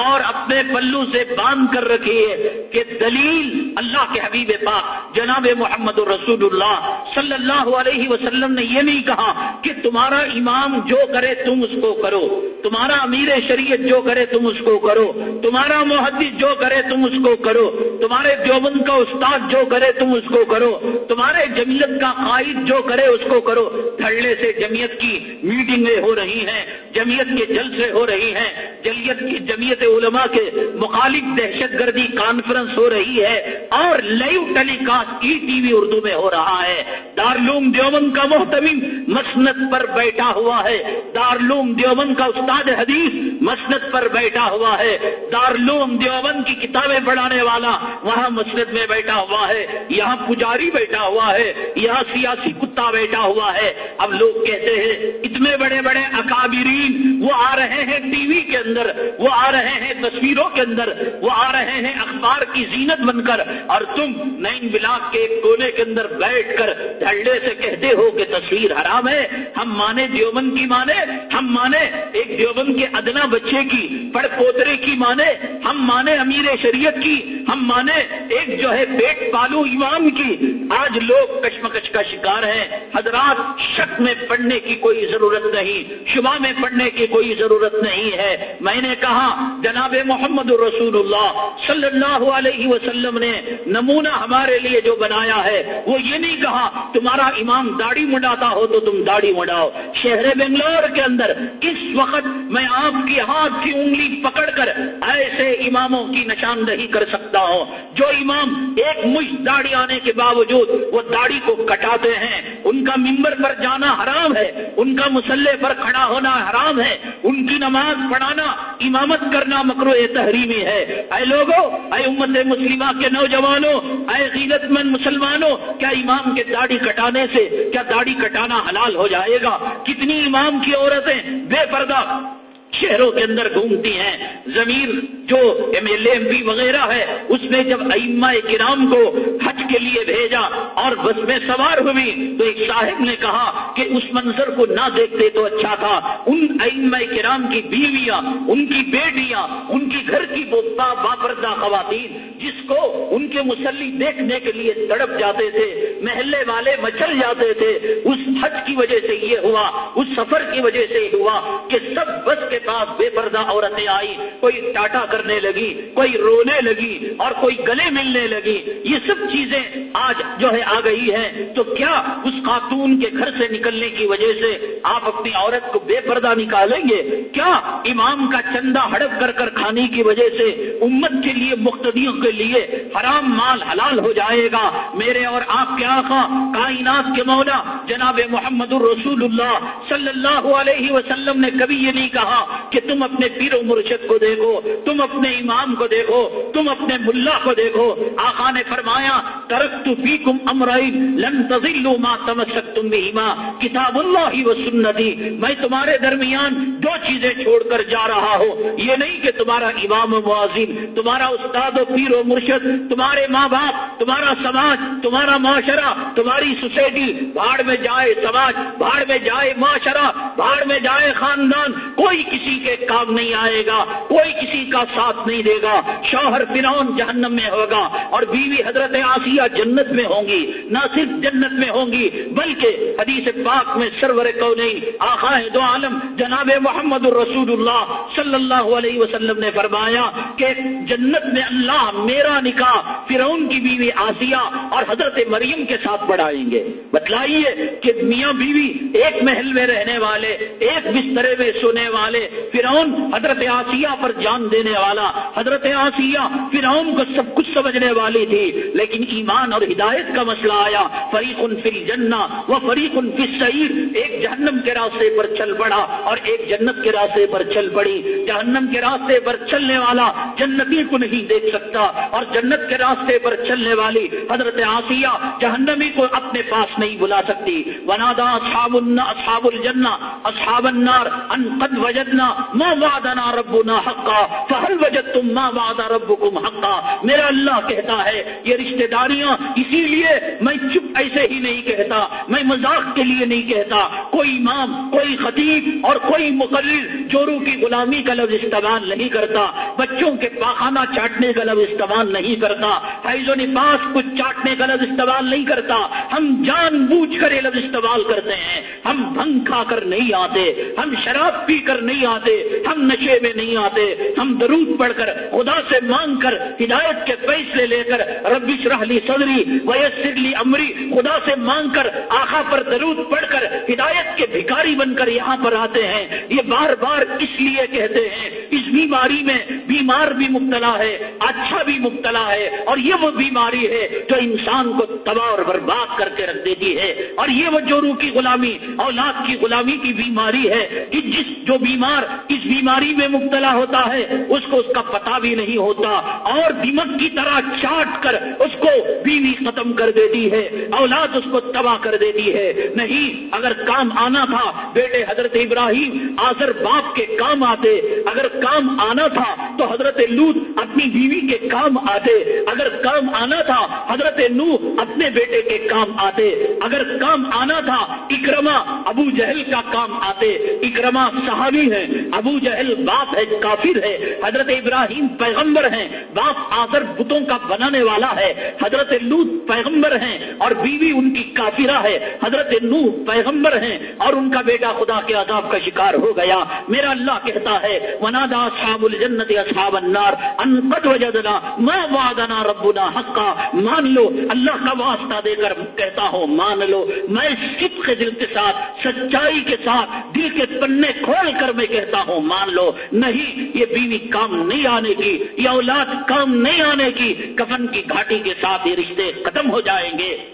اور اپنے پلو سے باندھ کر رکھیے کہ دلیل اللہ کے حبیب پاک جناب محمد الرسول اللہ صلی اللہ علیہ وسلم نے یہ نہیں کہا کہ تمہارا امام جو کرے تم اس کو کرو، تمہارا امیر شریعت جو کرے تم اس کو کرو، تمہارا محدث جو کرے تم اس کو کرو، تمہارے دیوبند کا استاد جو کرے تم اس کو کرو تمہارا جمیت کا قائد جو کرے اس کو کرو۔ دھڑے سے جمیت کی میٹنگیں ہو رہی ہیں جمیت کے جلسے ہو رہی ہیں جلیت کی جمیت علماء کے مخالف دہشت گردی کانفرنس ہو رہی ہے اور live telecast E T V Urdu میں ہو رہا ہے۔ دارلوم دیوبند کا محتمیم مسنت پر بیٹھا ہوا ہے۔ دارلوم دیوبند کا استاد حدیث مسنت پر بیٹھا ہوا ہے۔ دارلوم دیوبند کی کتابیں پڑھانے والا وہاں مسنت میں بیٹھا ہوا ہے۔ یہاں پجاری بیٹھا ہوا ہے، یہاں سیاسی کتا بیٹھا ہوا ہے۔ اب لوگ کہتے ہیں، اتنے بڑے بڑے اکابرین، وہ آ رہے ہیں ٹی وی کے اندر، وہ آ رہے ہیں تصویروں کے اندر، وہ آ رہے ہیں اخبار کی زینت بن کر۔ اور تم نئی بلاک کے ایک کونے کے اندر بیٹھ کر دھڑے سے کہتے ہو کہ تصویر حرام ہے۔ ہم مانے دیوبند کی مانے، ہم مانے ایک دیوبند کے ادنا بچے کی، پڑ پوترے کی مانے۔ ہم مانے امیر شریعت کی، ہم مانے ایک جو ہے پیٹ پالو امام کی۔ آج لوگ کشمکش کا شکار ہیں، حضرات شک میں پڑھنے کی کوئی ضرورت نہیں شبہ میں پڑھنے کی کوئی ضرورت نہیں ہے۔ میں نے کہا، جناب محمد رسول اللہ صلی اللہ علیہ وسلم نے نمونہ ہمارے لیے جو بنایا ہے، وہ یہ نہیں کہا، تمہارا امام داڑھی مڈاتا ہو تو تم داڑھی مڈاؤ شہر بنگلور کے اندر اس وقت میں آپ کی ہاتھ کی انگلی پکڑ کر ایسے اماموں کی نشاندہی کر سکتا ہوں، جو امام ایک مجھ داڑھی آنے کے باوجود وہ داڑھی کو کٹاتے ہیں۔ ان کا ممبر پر جانا حرام ہے۔ ان کا مسلح پر کھڑا ہونا حرام ہے۔ ان کی نماز پڑھانا، امامت کرنا مکرو تحریمی ہے۔ اے لوگوں اے امت مسلمہ کے نوجوانوں، اے غیرت مند مسلمانوں، کیا امام کے داڑھی کٹانے سے، کیا داڑھی کٹانا حلال ہو جائے گا؟ کتنی امام کی عورتیں بے پردہ شہروں کے اندر گھومتی ہیں۔ زمین جو ایم ایل ایم پی وغیرہ ہے، اس میں جب ائمہ کرام کو حج کے لیے بھیجا اور بس میں سوار ہوئی، تو ایک صاحب نے کہا کہ اس منظر کو نہ دیکھتے تو اچھا تھا۔ ان ائمہ کرام کی بیویاں، ان کی بیٹیاں، ان کی گھر کی باپردہ خواتین، جس کو ان کے مسلی دیکھنے کے لیے تڑپ جاتے تھے، محلے والے مچل جاتے تھے، اس حج کی وجہ سے یہ ہوا، اس سفر کی وجہ سے یہ ہوا کہ سب بس کے پاس بے پردہ عورتیں آئی کوئی ٹاٹا کرنے لگی، کوئی رونے لگی اور کوئی گلے ملنے لگی۔ یہ سب چیزیں آج جو ہے آ گئی ہیں۔ تو کیا اس خاتون کے گھر سے نکلنے کی وجہ سے آپ اپنی عورت کو بے پردہ نکالیں گے؟ کیا امام کا چندہ ہڑپ کر کر کھانے کی وجہ سے امت کے لیے مختدیوں کے لیے حرام مال حلال ہو جائے گا؟ میرے اور آپ کے آقا کائنات کے مولا جناب محمد الرسول اللہ صلی اللہ علیہ وسلم نے کبھی یہ نہیں کہا کہ تم اپنے پیر و مرشد کو دیکھو، تم اپنے امام کو دیکھو، تم اپنے ملا کو دیکھو۔ آقا نے فرمایا ترک تو پی کم امرائی لن تزلو ماں تمسک تم بھی ماں کتاب اللہ ہی وہ سنتی، میں تمہارے درمیان دو چیزیں چھوڑ کر جا رہا ہوں۔ یہ نہیں کہ تمہارا امام و معذم تمہارا استاد و پیر و مرشد، تمہارے ماں باپ، تمہارا سماج، تمہارا معاشرہ، تمہاری سوسائٹی۔ بھاڑ میں جائے سماج، بھاڑ میں جائے معاشرہ، بھاڑ میں جائے خاندان۔ کوئی کسی کے کام نہیں آئے گا، کوئی کسی کا ساتھ نہیں دے گا۔ شوہر فرون جہنم میں ہوگا اور بیوی حضرت آسیہ جنت میں ہوں گی، نہ صرف جنت میں ہوں گی، بلکہ حدیث پاک میں سرور کو نہیں آخا دو عالم جناب محمد الرسول اللہ صلی اللہ علیہ وسلم نے فرمایا کہ جنت میں اللہ میرا نکاح فرعون کی بیوی آسیہ اور حضرت مریم کے ساتھ بڑھائیں گے۔ بتلائیے کہ میاں بیوی ایک محل میں رہنے والے، ایک بسترے میں سونے والے فرعون حضرت آسیہ پر جان دینے والا، حضرت آسیہ فرعون کو سب کچھ سمجھنے والی تھی، لیکن ایمان اور ہدایت کا مسئلہ آیا۔ فریق فی جنا وہ فریق فی سعید ایک جہنم کے راستے پر چل پڑا اور ایک جنت کے راستے پر چل پڑی۔ جہنم کے راستے پر چلنے والا جنتی کو نہیں دیکھ سکتا اور جنت کے راستے پر چلنے والی حضرت آسیہ جہنمی کو اپنے پاس نہیں بلا سکتی۔ ونادا اصحاب اصحاب الجنہ اصحاب النار ان قد وجدنا ما وعدنا ربنا حقا، فهل وجدتم ما وعد ربكم حقا؟ میرا اللہ کہتا ہے، یہ رشتہ داریاں اسی لیے میں چپ ایسے ہی نہیں کہتا، میں مذاق کے لیے نہیں کہتا۔ کوئی امام، کوئی خطیب اور کوئی مقرر چورو کی غلامی کا لفظ استعمال نہیں کرتا، بچوں کے پاخانہ چاٹنے کا لفظ استعمال نہیں کرتا، حیض و نفاس کچھ چاٹنے کا لفظ استعمال نہیں کرتا۔ ہم جان بوجھ کر یہ لفظ استعمال کرتے ہیں، ہم بھنگ کھا کر نہیں آتے، ہم شراب پی کر نہیں آتے، ہم نشے میں نہیں آتے، ہم درود پڑھ کر، خدا سے مانگ کر، ہدایت کے فیصلے لے کر ربش رحلی صدری ویسر لی امری، خدا سے مانگ کر آخا پر درود پڑھ کر، ہدایت کے بھکاری بن کر یہاں پر آتے ہیں۔ یہ بار بار اس لیے کہتے ہیں اس بیماری میں بیمار بھی مبتلا ہے اچھا بھی مبتلا ہے، اور یہ وہ بیماری ہے جو انسان کو تباہ اور برباد کر کے رکھ دیتی ہے۔ اور یہ وہ جورو کی غلامی، اولاد کی غلامی کی بیماری ہے کہ جس جو بیمار اس بیماری میں مبتلا ہوتا ہے، اس کو اس کا پتہ بھی نہیں ہوتا۔ اور دمک کی طرح چاٹ کر اس کو بیوی ختم کر دیتی ہے، اولاد اس کو تباہ کر دیتی ہے۔ نہیں، اگر کام آنا تھا، بیٹے حضرت ابراہیم آزر باپ کے کام آتے، اگر کام آنا تھا تو حضرت لوت اپنی بیوی کے کام آتے۔ اگر کام آنا تھا، حضرت نو اپنے بیٹے کے کام آتے۔ اگر کام آنا تھا اکرما ابو جہل کا کام آتے۔ اکرما صحابی ہے ابو جہل باپ ہے، کافر ہے۔ حضرت ابراہیم پیغمبر ہیں، باپ آزر بتوں کا بنانے والا ہے۔ حضرت لوت پیغمبر ہیں اور بیوی ان کی کافرہ ہے۔ حضرت نو پیغمبر ہیں اور ان کا بیٹا خدا کے عذاب کا شکار ہو گیا۔ میرا اللہ کہتا ہے ونادا اصحاب الجنت اصحاب النار ان قد وجدنا ما وعدنا ربنا حقا. مان لو، اللہ کا واسطہ دے کر کہتا ہوں، مان لو، میں صدق دل کے ساتھ، سچائی کے ساتھ، دل کے پنے کھول کر میں کہتا ہوں، مان لو، نہیں، یہ بیوی کام نہیں آنے کی، یہ اولاد کام نہیں آنے کی، کفن کی گھاٹی کے ساتھ یہ رشتے ختم ہو جائیں گے۔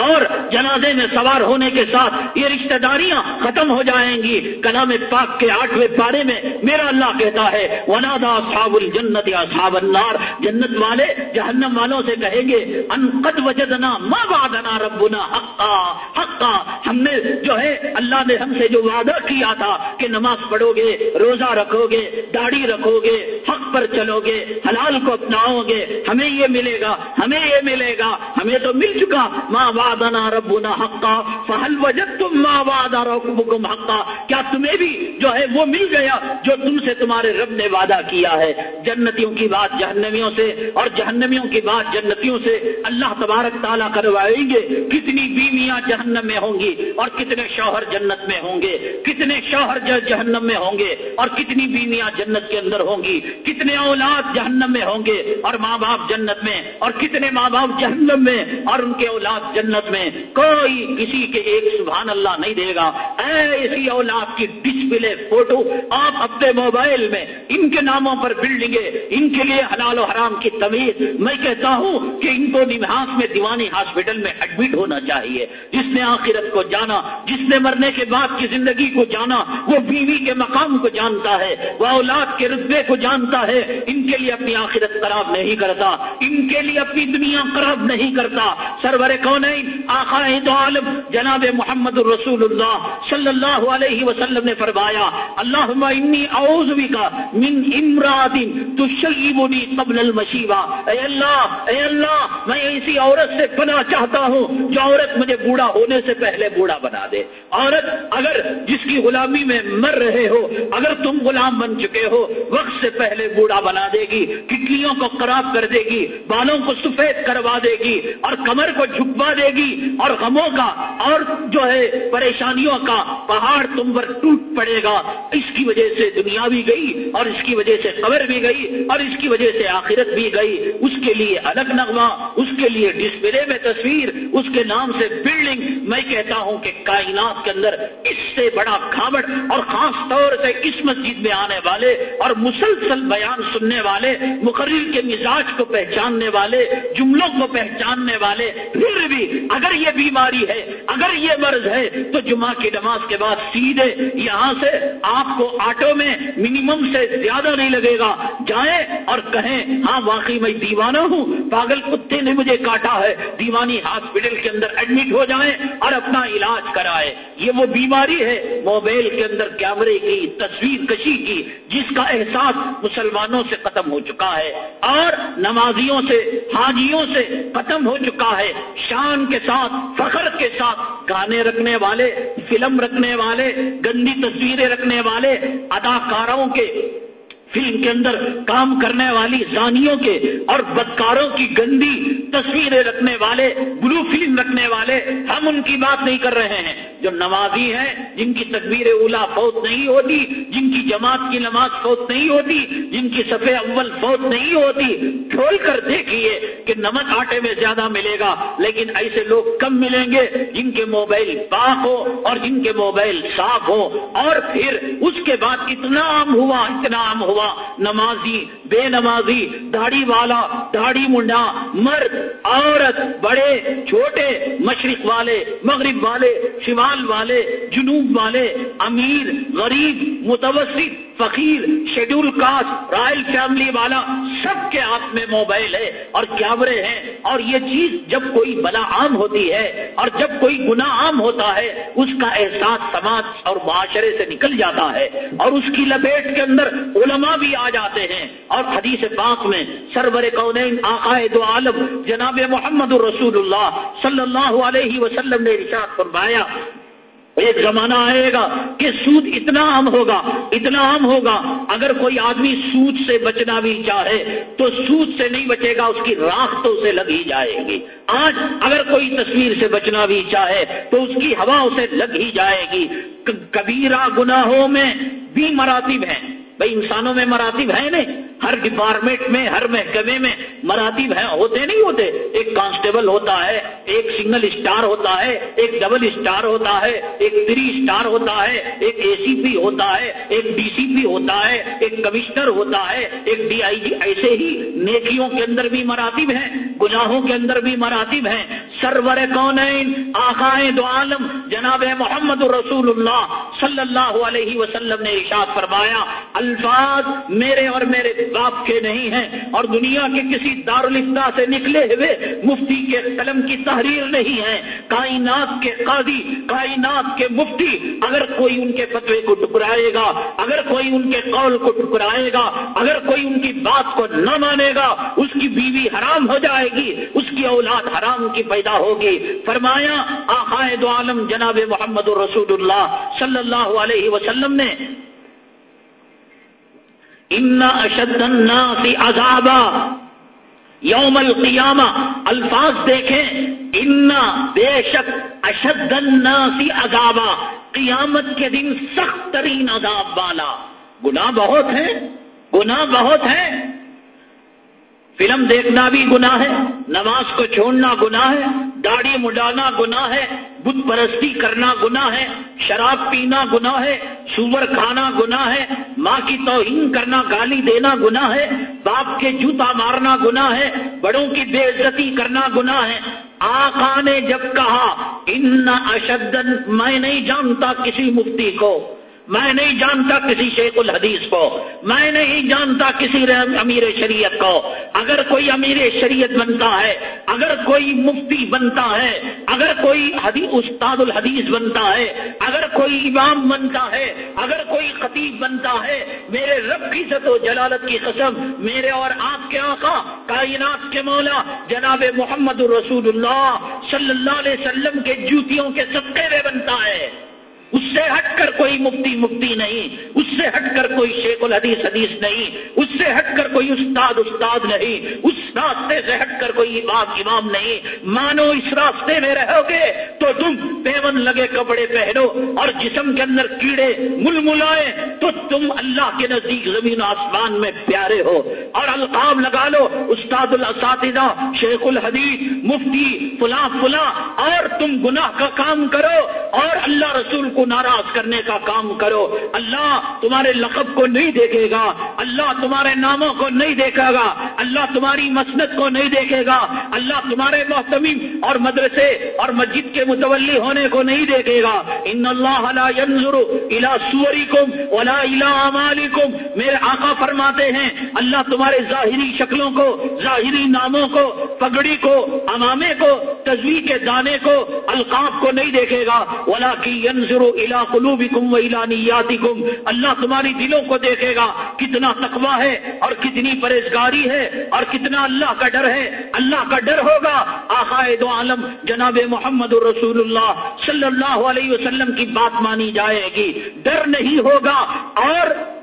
اور جنازے میں سوار ہونے کے ساتھ یہ رشتہ داریاں ختم ہو جائیں گی۔ کلام پاک کے آٹھویں پارے میں میرا اللہ کہتا ہے، ونادا صاب الجنت یا صاب النار۔ جنت والے جہنم والوں سے کہیں گے انقد وجدنا ما وعدنا ربنا حقا حقا۔ ہم نے جو ہے اللہ نے ہم سے جو وعدہ کیا تھا کہ نماز پڑھو گے روزہ رکھو گے داڑھی رکھو گے حق پر چلو گے حلال کو اپناؤ گے ہمیں یہ ملے گا، ہمیں یہ ملے گا، ہمیں تو مل چکا۔ ماں وعدنا ربنا حقا فهل وجدتم ما وعد ربكم حقا۔ کیا تمہیں بھی جو ہے وہ مل گیا جو تم سے تمہارے رب نے وعدہ کیا ہے؟ جنتیوں کی بات جہنمیوں سے اور جہنمیوں کی بات جنتیوں سے اللہ تبارک تعالیٰ کروائیں گے۔ کتنی بیویاں جہنم میں ہوں گی اور کتنے شوہر جنت میں ہوں گے۔ کتنے شوہر جہنم میں ہوں گے اور کتنی بیویاں جنت کے اندر ہوں گی۔ کتنے اولاد جہنم میں ہوں گے اور ماں باپ جنت میں اور کتنے ماں باپ جہنم میں اور ان کے اولاد جنت جنت میں کوئی کسی کے ایک سبحان اللہ نہیں دے گا۔ ایسی اولاد کی ڈسپلے فوٹو آپ اپنے موبائل میں ان کے ناموں پر بلڈنگیں ان کے لیے حلال و حرام کی تمیز۔ میں کہتا ہوں کہ ان کو نمہاس میں دیوانی ہاسپٹل میں ایڈمٹ ہونا چاہیے۔ جس نے آخرت کو جانا، جس نے مرنے کے بعد کی زندگی کو جانا، وہ بیوی کے مقام کو جانتا ہے، وہ اولاد کے رتبے کو جانتا ہے۔ ان کے لیے اپنی آخرت خراب نہیں کرتا۔ ان کے لیے اپنی دنیا خراب نہیں کرتا۔ سرور کون ہے آقا دو عالم جناب محمد الرسول اللہ صلی اللہ علیہ وسلم نے فرمایا اللہ انی اعوذ بکا من امرات تشیبنی قبل المشیبہ. اے اللہ اے اللہ، میں ایسی عورت سے پناہ چاہتا ہوں جو عورت مجھے بوڑھا ہونے سے پہلے بوڑھا بنا دے۔ عورت اگر جس کی غلامی میں مر رہے ہو، اگر تم غلام بن چکے ہو، وقت سے پہلے بوڑھا بنا دے گی کٹلیوں کو خراب کر دے گی، بالوں کو سفید کروا دے گی اور کمر کو جھکوا دے گی اور غموں کا اور جو ہے پریشانیوں کا پہاڑ تم پر ٹوٹ پڑے گا۔ اس کی وجہ سے دنیا بھی گئی اور اس کی وجہ سے قبر بھی گئی اور اس کی وجہ سے آخرت بھی گئی۔ اس کے لیے الگ نغمہ، اس کے لیے ڈسپلے میں تصویر، اس کے نام سے بلڈنگ میں کہتا ہوں کہ کائنات کے اندر اس سے بڑا کھاوڑ اور خاص طور سے اس مسجد میں آنے والے اور مسلسل بیان سننے والے، مقرر کے مزاج کو پہچاننے والے، جملوں کو پہچاننے والے، پھر بھی اگر یہ بیماری ہے، اگر یہ مرض ہے، تو جمعہ کی نماز کے بعد سیدھے یہاں سے آپ کو آٹو میں منیمم سے زیادہ نہیں لگے گا۔ جائیں اور کہیں ہاں واقعی میں دیوانہ ہوں، پاگل کتے نے مجھے کاٹا ہے۔ دیوانی ہاسپٹل کے اندر ایڈمٹ ہو جائیں اور اپنا علاج کرائے یہ وہ بیماری ہے، موبائل کے اندر کیمرے کی، تصویر کشی کی، جس کا احساس مسلمانوں سے ختم ہو چکا ہے۔ اور نمازیوں سے، حاجیوں سے ختم ہو چکا ہے۔ شان کے ساتھ، فخر کے ساتھ، گانے رکھنے والے، فلم رکھنے والے، گندی تصویریں رکھنے والے اداکاروں کے فلم کے اندر کام کرنے والی زانیوں کے اور بدکاروں کی گندی تصویریں رکھنے والے، بلو فلم رکھنے والے ہم ان کی بات نہیں کر رہے ہیں۔ جو نمازی ہیں، جن کی تقبیر اولا فوت نہیں ہوتی، جن کی جماعت کی نماز فوت نہیں ہوتی، جن کی صفح اول فوت نہیں ہوتی کھول کر دیکھیے کہ نمک آٹے میں زیادہ ملے گا، لیکن ایسے لوگ کم ملیں گے جن کے موبائل پاک ہو اور جن کے موبائل صاف ہو۔ اور پھر اس کے بعد اتنا عام ہوا، اتنا عام ہوا نمازی، بے نمازی، داڑھی والا، داڑھی منڈا، مرد، عورت، بڑے، چھوٹے، مشرق والے، مغرب والے، شمال والے، جنوب والے، امیر، غریب، متوسط فقیر شیڈول کاسٹ رائل فیملی والا سب کے ہاتھ میں موبائل ہے اور کیمرے ہیں اور یہ چیز جب کوئی بلا عام ہوتی ہے اور جب کوئی گناہ عام ہوتا ہے، اس کا احساس سماج اور معاشرے سے نکل جاتا ہے اور اس کی لپیٹ کے اندر علماء بھی آ جاتے ہیں اور حدیث پاک میں سرور کونین آقائد عالم جناب محمد الرسول اللہ صلی اللہ علیہ وسلم نے رشاد فرمایا ایک زمانہ آئے گا کہ سود اتنا عام ہوگا، اتنا عام ہوگا۔ اگر کوئی آدمی سود سے بچنا بھی چاہے، تو سود سے نہیں بچے گا، اس کی راکھ تو اسے لگ ہی جائے گی۔ آج اگر کوئی تصویر سے بچنا بھی چاہے، تو اس کی ہوا اسے لگ ہی جائے گی۔ کبیرہ گناہوں میں بھی مراتب ہیں۔ بھائی انسانوں میں مراتب ہے نہیں، ہر ڈپارٹمنٹ میں، ہر محکمے میں مراتب ہیں، ہوتے نہیں ہوتے؟ ایک کانسٹیبل ہوتا ہے، ایک سنگل اسٹار ہوتا ہے، ایک ڈبل اسٹار ہوتا ہے، ایک تھری اسٹار ہوتا ہے، ایک اے سی پی ہوتا ہے، ایک ڈی سی پی ہوتا ہے، ایک کمشنر ہوتا ہے، ایک ڈی آئی جی ایسے ہی نیکیوں کے اندر بھی مراتب ہیں، گناہوں کے اندر بھی مراتب ہیں۔ سرور کون آخائے دو عالم، جناب محمد رسول اللہ صلی اللہ علیہ وسلم نے ارشاد فرمایا، اللہ الفاظ میرے اور میرے باپ کے نہیں ہیں اور دنیا کے کسی دارالفتا سے نکلے ہوئے مفتی کے قلم کی تحریر نہیں ہے۔ کائنات کے قاضی، کائنات کے مفتی، اگر کوئی ان کے فتوے کو ٹکرائے گا، اگر کوئی ان کے قول کو ٹکرائے گا، اگر کوئی ان کی بات کو نہ مانے گا، اس کی بیوی حرام ہو جائے گی، اس کی اولاد حرام کی پیدا ہوگی۔ فرمایا آخائے عالم جناب محمد رسول اللہ صلی اللہ علیہ وسلم نے ان اشد الناس عذابا یوم القیامہ الفاظ دیکھیں ان بے شک اشد الناس عذابا قیامت کے دن سخت ترین عذاب والا گناہ بہت ہے گناہ بہت ہے فلم دیکھنا بھی گناہ ہے، نماز کو چھوڑنا گناہ ہے داڑھی مڈانا گناہ ہے، بت پرستی کرنا گناہ ہے، شراب پینا گناہ ہے، سور کھانا گناہ ہے، ماں کی توہین کرنا، گالی دینا گناہ ہے، باپ کے جوتا مارنا گناہ ہے، بڑوں کی بے عزتی کرنا گناہ ہے۔ آقا نے جب کہا، ان اشدن، میں نہیں جانتا کسی مفتی کو میں نہیں جانتا کسی شیخ الحدیث کو، میں نہیں جانتا کسی امیر شریعت کو۔ اگر کوئی امیر شریعت بنتا ہے، اگر کوئی مفتی بنتا ہے، اگر کوئی حدیث استاد الحدیث بنتا ہے، اگر کوئی امام بنتا ہے، اگر کوئی خطیب بنتا ہے، میرے رب کی ست و جلالت کی قسم، میرے اور آپ کے آقا، کائنات کے مولا، جناب محمد الرسول اللہ صلی اللہ علیہ وسلم کے جوتیوں کے صدقے میں بنتا ہے۔ اس سے ہٹ کر کوئی مفتی مفتی نہیں، اس سے ہٹ کر کوئی شیخ الحدیث حدیث نہیں، اس سے ہٹ کر کوئی استاد استاد نہیں، اس راستے سے ہٹ کر کوئی امام امام نہیں۔ مانو اس راستے میں رہو گے تو تم پیون لگے کپڑے پہنو اور جسم کے اندر کیڑے مل ملائے تو تم اللہ کے نزدیک زمین آسمان میں پیارے ہو۔ اور القاب لگا لو، استاد الاساتذہ، شیخ الحدیث، مفتی فلاں فلاں، اور تم گناہ کا کام کرو۔ اور اللہ رسول کو ناراض کرنے کا کام کرو۔ اللہ تمہارے لقب کو نہیں دیکھے گا۔ اللہ تمہارے ناموں کو نہیں دیکھے گا۔ اللہ تمہاری مسنت کو نہیں دیکھے گا۔ اللہ تمہارے محتمیم اور مدرسے اور مسجد کے متولی ہونے کو نہیں دیکھے گا۔ ان اللہ لا ينظر الى صورکم ولا الى اعمالکم میرے آقا فرماتے ہیں، اللہ تمہارے ظاہری شکلوں کو، ظاہری ناموں کو، پگڑی کو امامے کو تصویر کے دانے کو القاف کو نہیں دیکھے گا۔ ولا کی ینظر الى قلوبکم و الى نیاتکم۔ اللہ تمہاری دلوں کو دیکھے گا۔ کتنا تقوی ہے اور کتنی پرہیزگاری ہے اور کتنا اللہ کا ڈر ہے۔ اللہ کا ڈر ہوگا۔ آقائد عالم جناب محمد رسول اللہ صلی اللہ علیہ وسلم کی بات مانی جائے گی۔ ڈر نہیں ہوگا اور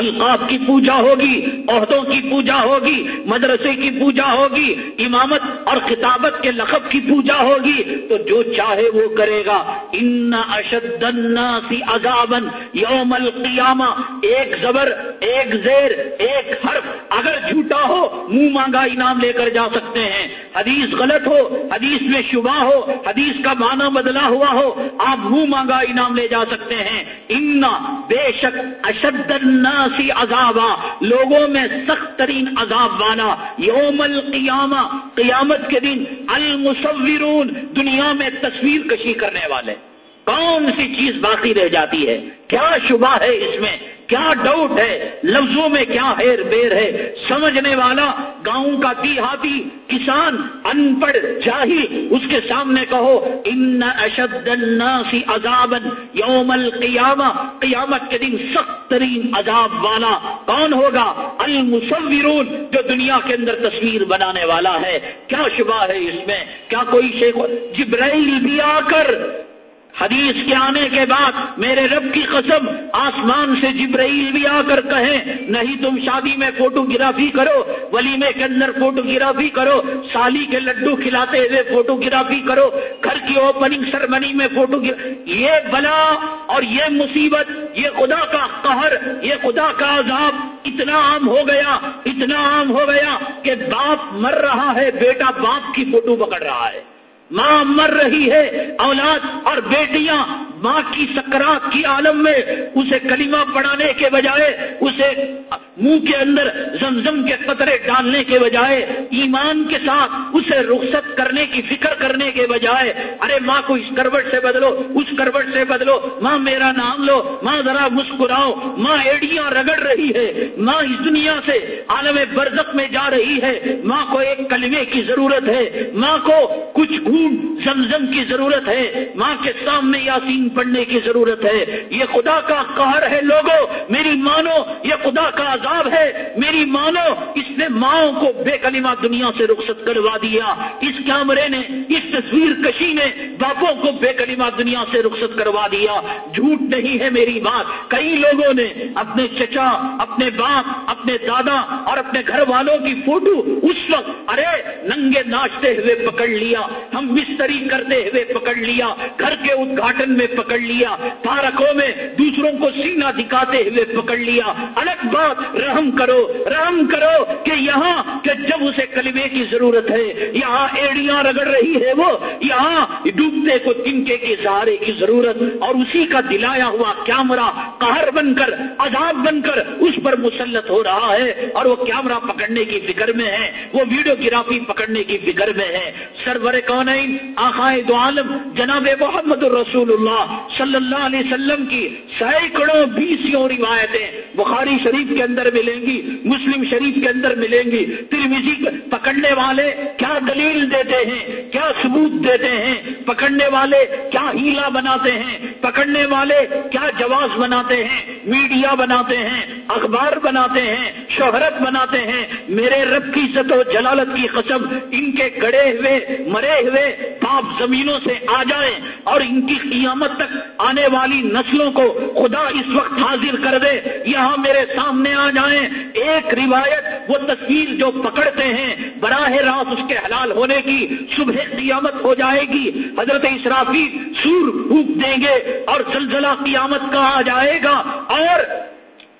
القاب کی پوجا ہوگی، عہدوں کی پوجا ہوگی، مدرسے کی پوجا ہوگی، امامت اور کتابت کے لقب کی پوجا ہوگی، تو جو چاہے وہ کرے گا۔ ان اشد الناس عذابن یوم القیامہ۔ ایک زبر، ایک زیر، ایک حرف اگر جھوٹا ہو، منہ مانگا انعام لے کر جا سکتے ہیں۔ حدیث غلط ہو، حدیث میں شبہ ہو، حدیث کا معنی بدلا ہوا ہو، آپ منہ مانگا انعام لے جا سکتے ہیں۔ ان بے شک اشد الناس سی عذابا، لوگوں میں سخت ترین عذاب والا یوم القیامہ، قیامت کے دن المصورون، دنیا میں تصویر کشی کرنے والے۔ کون سی چیز باقی رہ جاتی ہے؟ کیا شبہ ہے اس میں؟ کیا ڈاؤٹ ہے؟ لفظوں میں کیا ہیر بیر ہے؟ سمجھنے والا گاؤں کا دیہاتی کسان ان پڑھ جاہل اس کے سامنے کہو، ان اشد الناس عذابا یوم القیامہ. قیامت کے دن سخت ترین عذاب والا کون ہوگا؟ المصورون، جو دنیا کے اندر تصویر بنانے والا ہے۔ کیا شبہ ہے اس میں؟ کیا کوئی شیخ جبرائیل بھی آ کر حدیث کے آنے کے بعد میرے رب کی قسم آسمان سے جبرائیل بھی آ کر کہیں، نہیں تم شادی میں فوٹو گرافی کرو ولیمے کے اندر فوٹو گرافی کرو، سالی کے لڈو کھلاتے ہوئے فوٹو گرافی کرو، گھر کی اوپننگ سرمنی میں فوٹو یہ بلا اور یہ مصیبت، یہ خدا کا قہر، یہ خدا کا عذاب اتنا عام ہو گیا، اتنا عام ہو گیا کہ باپ مر رہا ہے، بیٹا باپ کی فوٹو پکڑ رہا ہے۔ ماں مر رہی ہے، اولاد اور بیٹیاں ماں کی سکرات کی عالم میں اسے کلمہ پڑھانے کے بجائے، اسے منہ کے اندر زمزم کے قطرے ڈالنے کے بجائے، ایمان کے ساتھ اسے رخصت کرنے کی فکر کرنے کے بجائے، ارے ماں کو اس کروٹ سے بدلو، اس کروٹ سے بدلو، ماں میرا نام لو، ماں ذرا مسکراؤ، ماں ایڈیاں رگڑ رہی ہے، ماں اس دنیا سے عالم برزق میں جا رہی ہے، ماں کو ایک کلمے کی ضرورت ہے، ماں کو کچھ گھون زمزم کی ضرورت ہے، ماں کے سامنے یاسین پڑھنے کی ضرورت ہے۔ یہ خدا کا قہر ہے لوگوں میری مانو، یہ خدا کا عذاب ہے۔ میری مانو، اس نے ماؤں کو بے کلمہ دنیا سے رخصت کروا دیا۔ اس کیمرے نے، اس تصویر کشی نے باپوں کو بے کلمہ دنیا سے رخصت کروا دیا۔ جھوٹ نہیں ہے میری بات۔ کئی لوگوں نے اپنے چچا، اپنے باپ، اپنے دادا اور اپنے گھر والوں کی فوٹو اس وقت ارے ننگے ناچتے ہوئے پکڑ لیا۔ ہم مستری کرتے ہوئے پکڑ لیا، گھر کے ادھاٹن میں پکڑ لیا، پارکوں میں دوسروں کو سینہ دکھاتے ہوئے پکڑ لیا۔ الگ بات، رحم کرو رحم کرو کہ یہاں کہ جب اسے کلمے کی ضرورت ہے، یہاں ایڑیاں رگڑ رہی ہے وہ، یہاں ڈوبتے کو تنکے کے سہارے کی ضرورت اور اسی کا دلایا ہوا کیمرہ قہر بن کر، عذاب بن کر اس پر مسلط ہو رہا ہے اور وہ کیمرہ پکڑنے کی فکر میں ہے، وہ ویڈیو گرافی پکڑنے کی فکر میں ہے۔ سرور کون ہے آخائے دو عالم، جناب محمد الرسول اللہ صلی اللہ علیہ وسلم کی سینکڑوں بیسوں روایتیں بخاری شریف کے اندر ملیں گی، مسلم شریف کے اندر ملیں گی ترمیزی پکڑنے والے کیا دلیل دیتے ہیں، کیا ثبوت دیتے ہیں، پکڑنے والے کیا ہیلا بناتے ہیں پکڑنے والے کیا جواز بناتے ہیں؟ میڈیا بناتے ہیں، اخبار بناتے ہیں، شہرت بناتے ہیں۔ میرے رب کی عزت و جلالت کی قسم، ان کے گڑے ہوئے، مرے ہوئے صاف زمینوں سے آ جائیں اور ان کی قیامت تک آنے والی نسلوں کو خدا اس وقت حاضر کر دے، یہاں میرے سامنے آ جائیں۔ ایک روایت، وہ تصویر جو پکڑتے ہیں، براہ راست اس کے حلال ہونے کی صبح قیامت ہو جائے گی۔ حضرت اسرافی سور پھونک دیں گے اور زلزلہ قیامت کا آ جائے گا اور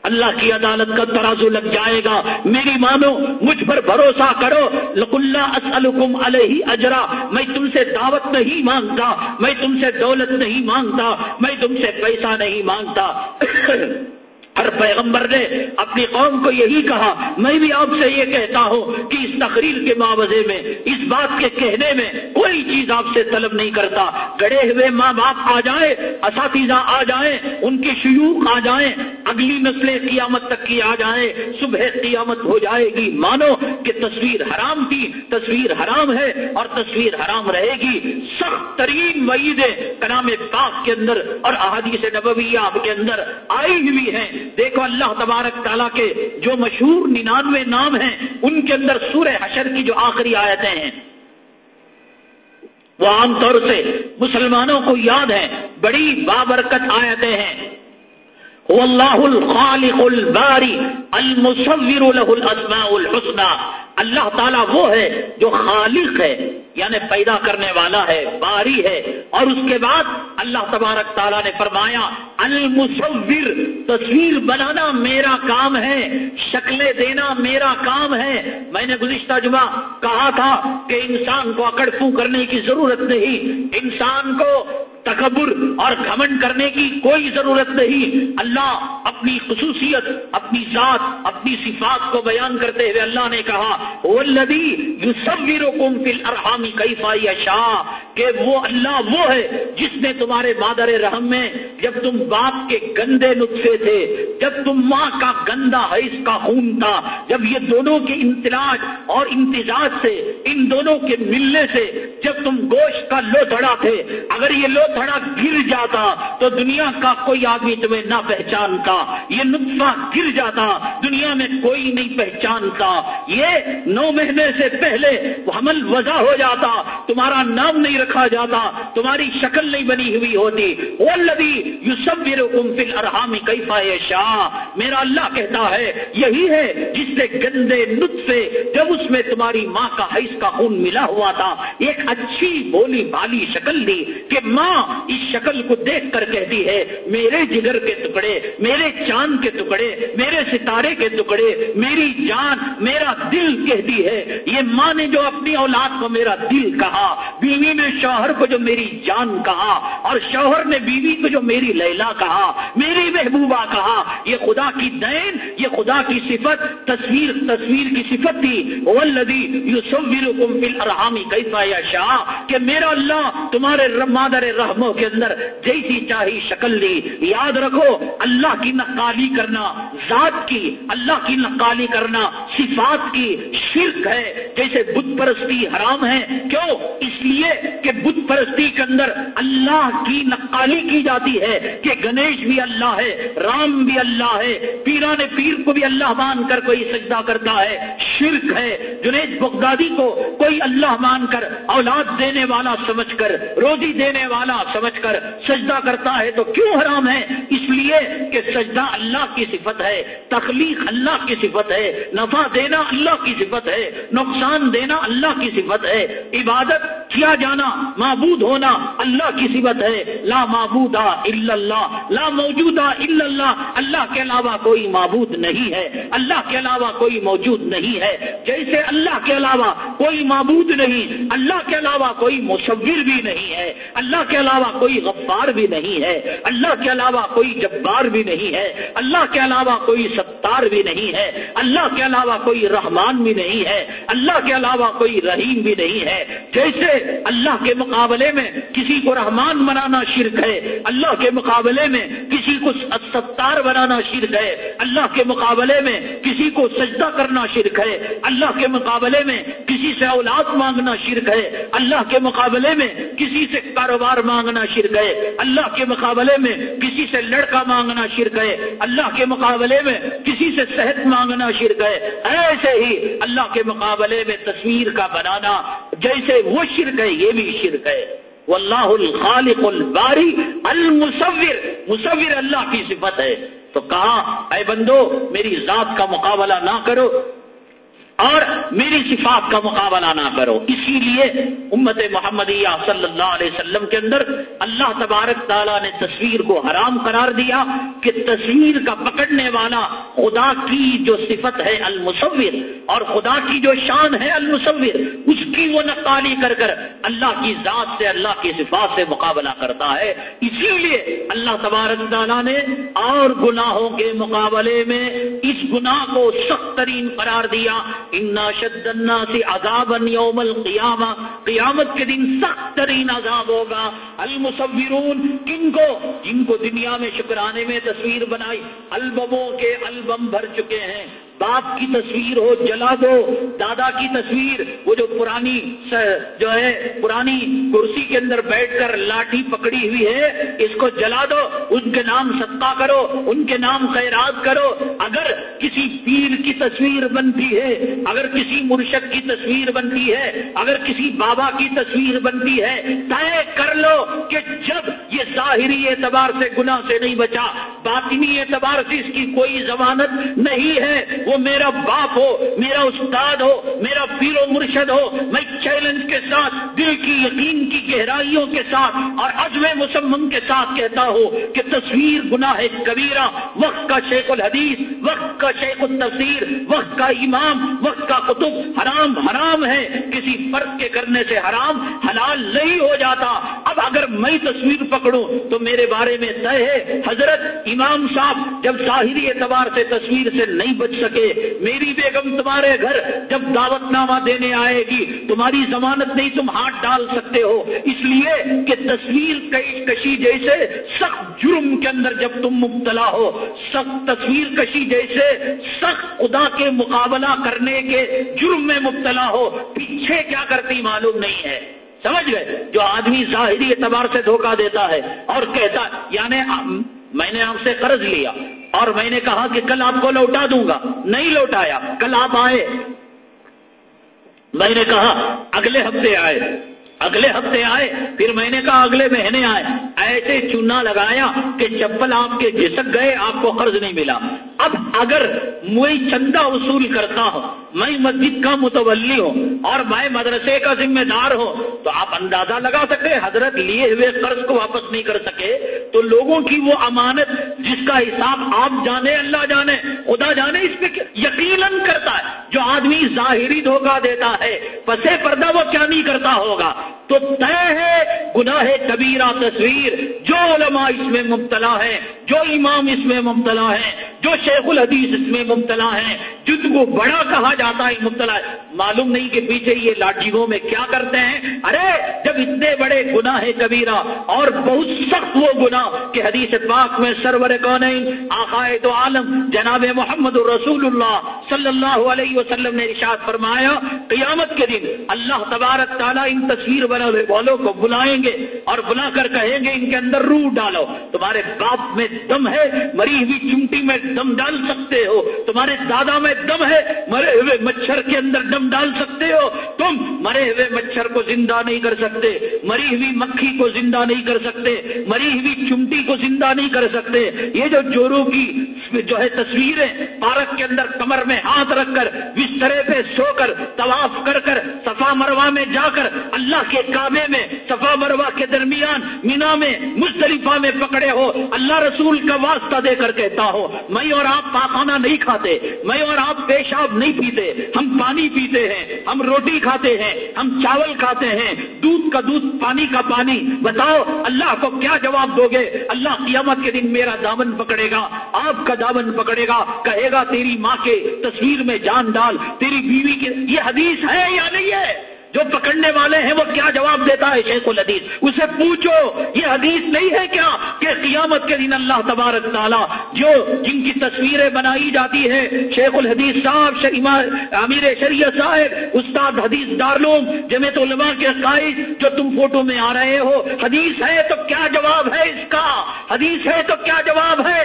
اللہ کی عدالت کا ترازو لگ جائے گا۔ میری مانو، مجھ پر بھروسہ کرو۔ لک اللہ اسلکم علیہ اجرا۔ میں تم سے دعوت نہیں مانگتا، میں تم سے دولت نہیں مانگتا، میں تم سے پیسہ نہیں مانگتا۔ ہر پیغمبر نے اپنی قوم کو یہی کہا، میں بھی آپ سے یہ کہتا ہوں کہ اس تقریر کے معاوضے میں، اس بات کے کہنے میں کوئی چیز آپ سے طلب نہیں کرتا۔ گڑے ہوئے ماں باپ آ جائیں، اساتذہ آ جائیں، ان کے شیوخ آ جائیں، اگلی نسلیں قیامت تک کی آ جائیں، صبح قیامت ہو جائے گی۔ مانو کہ تصویر حرام تھی، تصویر حرام ہے اور تصویر حرام رہے گی۔ سخت ترین وعیدیں کلام پاک کے اندر اور احادیث نبویہ کے اندر آئی ہوئی ہیں۔ دیکھو اللہ تبارک تعالیٰ کے جو مشہور ننانوے نام ہیں، ان کے اندر سورہ حشر کی جو آخری آیتیں ہیں، وہ عام طور سے مسلمانوں کو یاد ہے بڑی بابرکت آیتیں ہیں۔ اللہ الخالق الباری، المصور له الاسماء الحسنى۔ اللہ تعالیٰ وہ ہے جو خالق ہے یعنی پیدا کرنے والا ہے، باری ہے۔ اور اس کے بعد اللہ تبارک تعالیٰ نے فرمایا، المصور، تصویر بنانا میرا کام ہے، شکلیں دینا میرا کام ہے۔ میں نے گزشتہ جمعہ کہا تھا کہ انسان کو اکڑ پو کرنے کی ضرورت نہیں، انسان کو تکبر اور گھمنڈ کرنے کی کوئی ضرورت نہیں۔ اللہ اپنی خصوصیت، اپنی ذات، اپنی صفات کو بیان کرتے ہوئے اللہ نے کہا سب ویرو کم شاہ کہ وہ اللہ وہ ہے جس نے تمہارے مادر رحم میں جب تم باپ کے گندے نسخے تھے، جب تم ماں کا گندا حیث کا خون تھا، جب یہ دونوں کے امتلاج اور امتزاج سے، ان دونوں کے ملنے سے جب تم گوشت کا لو دھڑا تھے، اگر یہ لو دھڑا گر جاتا تو دنیا کا کوئی آدمی تمہیں نہ پہچانتا۔ یہ نطفہ گر جاتا، دنیا میں کوئی نہیں پہچانتا۔ یہ نو مہینے سے پہلے حمل وضع ہو جاتا، تمہارا نام نہیں رکھا جاتا، تمہاری شکل نہیں بنی ہوئی ہوتی۔ وہ لبی یو سب میرے فل ارحامی کئی پائے شاہ میرا اللہ کہتا ہے، یہی ہے جس سے گندے نطفے، جب اس میں تمہاری ماں کا حیث کا خون ملا ہوا تھا۔ ایک اچھی بولی بالی شکل دی کہ ماں اس شکل کو دیکھ کر کہتی ہے، میرے جگر کے ٹکڑے، میرے چاند کے ٹکڑے، میرے ستارے کے ٹکڑے، میری جان، میرا دل کہتی ہے۔ یہ ماں نے جو اپنی اولاد کو میرا دل کہا، بیوی نے شوہر کو جو میری جان کہا، اور شوہر نے بیوی کو جو میری لیلا کہا، میری محبوبہ کہا، یہ خدا کی دین، یہ خدا کی صفت، تصویر تصویر کی صفت تھی۔ ولدی یو سویر کمفل ارحامی کیسا یا کہ میرا اللہ تمہارے مادر رحموں کے اندر جیسی چاہی شکل لی یاد رکھو، اللہ کی نقالی کرنا ذات کی، اللہ کی نقالی کرنا صفات کی شرک ہے۔ جیسے بت پرستی حرام ہے، کیوں؟ اس لیے کہ بت پرستی کے اندر اللہ کی نقالی کی جاتی ہے کہ گنیش بھی اللہ ہے، رام بھی اللہ ہے، پیران پیر کو بھی اللہ مان کر کوئی سجدہ کرتا ہے۔ شرک ہے۔ جنید بغدادی کو کوئی اللہ مان کر اولاد دینے والا سمجھ کر، روزی دینے والا سمجھ کر سجدہ کرتا ہے تو کیوں حرام ہے؟ اس لیے کہ سجدہ اللہ کی صفت ہے، تخلیق اللہ کی صفت ہے، نفع دینا اللہ کی صفت ہے، نقصان دینا اللہ کی صفت ہے، عبادت کیا جانا، معبود ہونا اللہ کی صفت ہے۔ لا معبود الا اللہ لا موجود الا اللہ اللہ کے علاوہ کوئی معبود نہیں ہے۔ اللہ کے علاوہ کوئی موجود نہیں ہے۔ جیسے اللہ کے علاوہ کوئی معبود نہیں، اللہ کے علاوہ کوئی مصور بھی نہیں ہے، اللہ کے علاوہ کوئی غفار بھی نہیں ہے، اللہ کے علاوہ کوئی جبار بھی نہیں ہے، اللہ کے علاوہ کوئی ستار بھی نہیں ہے، اللہ کے علاوہ کوئی رحمان بھی نہیں ہے، اللہ کے علاوہ کوئی رحیم بھی نہیں ہے۔ جیسے اللہ کے مقابلے میں کسی کو رحمان بنانا شرک ہے، اللہ کے مقابلے میں کسی کو ستار بنانا شرک ہے، اللہ کے مقابلے میں کسی کو سجدہ کرنا شرک ہے، اللہ کے مقابلے میں کسی سے اولاد مانگنا شرک ہے، اللہ کے مقابلے میں کسی سے کاروبار مانگنا شرک ہے، اللہ کے مقابلے میں کسی سے لڑکا مانگنا شرک ہے، اللہ کے مقابلے میں کسی سے صحت مانگنا شرک ہے۔ ایسے ہی اللہ کے مقابلے میں تصویر کا بنانا جیسے وہ شرک ہے، یہ بھی شرک ہے۔ واللہ الخالق الباری المصور، مصور اللہ کی صفت ہے۔ تو کہا، اے بندو، میری ذات کا مقابلہ نہ کرو۔ اور میری صفات کا مقابلہ نہ کرو۔ اسی لیے امت محمدیہ صلی اللہ علیہ وسلم کے اندر اللہ تبارک تعالیٰ نے تصویر کو حرام قرار دیا کہ تصویر کا پکڑنے والا خدا کی جو صفت ہے المصور اور خدا کی جو شان ہے المصور، اس کی وہ نقالی کر کر اللہ کی ذات سے، اللہ کی صفات سے مقابلہ کرتا ہے۔ اسی لیے اللہ تبارک تعالیٰ نے اور گناہوں کے مقابلے میں اس گناہ کو سخت ترین قرار دیا انا شدنا سے عذابا یوم القیامہ قیامت کے دن سخت ترین عذاب ہوگا۔ المصورون کن کو، جن کو دنیا میں شکرانے میں تصویر بنائی، البموں کے البم بھر چکے ہیں۔ باپ کی تصویر ہو، جلا دو، دادا کی تصویر، وہ جو پرانی جو ہے، پرانی کرسی کے اندر بیٹھ کر لاٹھی پکڑی ہوئی ہے، اس کو جلا دو، ان کے نام ستا کرو، ان کے نام خیرات کرو۔ اگر کسی پیر کی تصویر بنتی ہے، اگر کسی مرشد کی تصویر بنتی ہے، اگر کسی بابا کی تصویر بنتی ہے، طے کر لو کہ جب یہ ظاہری اعتبار سے گناہ سے نہیں بچا، باطنی اعتبار سے اس کی کوئی ضمانت نہیں ہے۔ وہ میرا باپ ہو، میرا استاد ہو، میرا پیر و مرشد ہو، میں چیلنج کے ساتھ، دل کی یقین کی گہرائیوں کے ساتھ اور عزم مسمم کے ساتھ کہتا ہوں کہ تصویر گناہ کبیرہ، وقت کا شیخ الحدیث، وقت کا شیخ التصیر وقت کا امام، وقت کا قطب حرام حرام ہے، کسی فرق کے کرنے سے حرام، حلال نہیں ہو جاتا۔ اب اگر میں تصویر پکڑوں تو میرے بارے میں طے ہے، حضرت امام صاحب جب ظاہری اعتبار سے تصویر سے نہیں بچ سکے میری بیگم تمہارے گھر جب دعوت نامہ دینے آئے گی، تمہاری ضمانت نہیں تم ہاتھ ڈال سکتے ہو۔ اس لیے کہ تصویر کشی جیسے سخت جرم کے اندر جب تم مبتلا ہو، سخت تصویر کشی جیسے سخت خدا کے مقابلہ کرنے کے جرم میں مبتلا ہو، پیچھے کیا کرتی معلوم نہیں ہے۔ سمجھ گئے؟ جو آدمی ظاہری اعتبار سے دھوکہ دیتا ہے اور کہتا یعنی میں نے آپ سے قرض لیا۔ اور میں نے کہا کہ کل آپ کو لوٹا دوں گا۔ نہیں لوٹایا۔ کل آپ آئے۔ میں نے کہا، اگلے ہفتے آئے۔ اگلے ہفتے آئے۔ پھر میں نے کہا، اگلے مہینے آئے۔ ایسے چونا لگایا کہ چپل آپ کے جسک گئے، آپ کو قرض نہیں ملا۔ اب اگر میں چندہ وصول کرتا ہوں میں مسجد کا متولی ہوں اور میں مدرسے کا ذمہ دار ہوں تو آپ اندازہ لگا سکتے، حضرت لیے ہوئے قرض کو واپس نہیں کر سکے، تو لوگوں کی وہ امانت جس کا حساب آپ جانے، اللہ جانے، خدا جانے، اس پہ یقیناً کرتا ہے، جو آدمی ظاہری دھوکہ دیتا ہے، پسے پردہ وہ کیا نہیں کرتا ہوگا؟ تو طے ہے گناہ کبیرہ تصویر۔ جو علماء اس میں مبتلا ہے جو امام اس میں مبتلا ہے جو شیخ الحدیث اس میں مبتلا ہے جن کو بڑا کہا جاتا ہے مبتلا ہے معلوم نہیں کہ پیچھے یہ لاٹھیوں میں کیا کرتے ہیں۔ ارے، جب اتنے بڑے گناہ کبیرہ، اور بہت سخت وہ گناہ کہ حدیث پاک میں سرور کون آخائے تو عالم، جناب محمد رسول اللہ صلی اللہ علیہ وسلم نے ارشاد فرمایا، قیامت کے دن اللہ تبارک تعالیٰ ان تصویر بنے والوں کو بلائیں گے اور بلا کر کہیں گے ان کے اندر روح ڈالو۔ تمہارے باپ میں دم ہے، مری ہوئی چمٹی میں دم ڈال سکتے ہو۔ تمہارے دادا میں دم ہے، مرے ہوئے مچھر کے اندر دم ڈال سکتے ہو؟ تم مرے ہوئے مچھر کو زندہ نہیں کر سکتے، مری ہوئی مکھی کو زندہ نہیں کر سکتے، مری ہوئی چمٹی کو زندہ نہیں کر سکتے۔ یہ جو جورو کی جو ہے تصویریں پارک کے اندر کمر میں ہاتھ رکھ کر، بسترے پہ سو کر، طواف کر کر، صفا مروا میں جا کر، اللہ کے کعبے میں، صفا مروا کے درمیان مینا میں مستلفہ میں پکڑے ہو، اللہ رسول کا واسطہ دے کر کہتا ہو، میں اور آپ پاخانہ نہیں کھاتے، میں اور آپ پیشاب نہیں پیتے، ہم پانی پیتے۔ ہیں۔ ہم روٹی کھاتے ہیں، ہم چاول کھاتے ہیں۔ دودھ کا دودھ، پانی کا پانی۔ بتاؤ، اللہ کو کیا جواب دو گے؟ اللہ قیامت کے دن میرا دامن پکڑے گا، آپ کا دامن پکڑے گا۔ کہے گا، تیری ماں کے تصویر میں جان ڈال، تیری بیوی کے، یہ حدیث ہے یا نہیں ہے؟ جو پکڑنے والے ہیں وہ کیا جواب دیتا ہے شیخ الحدیث؟ اسے پوچھو، یہ حدیث نہیں ہے کیا کہ قیامت کے دن اللہ تبارک تعالیٰ جو جن کی تصویریں بنائی جاتی ہے شیخ الحدیث صاحب امیر شریعت صاحب، استاد حدیث دارلوم جمعیت علماء کے قائد جو تم فوٹو میں آ رہے ہو، حدیث ہے تو کیا جواب ہے اس کا؟ حدیث ہے تو کیا جواب ہے؟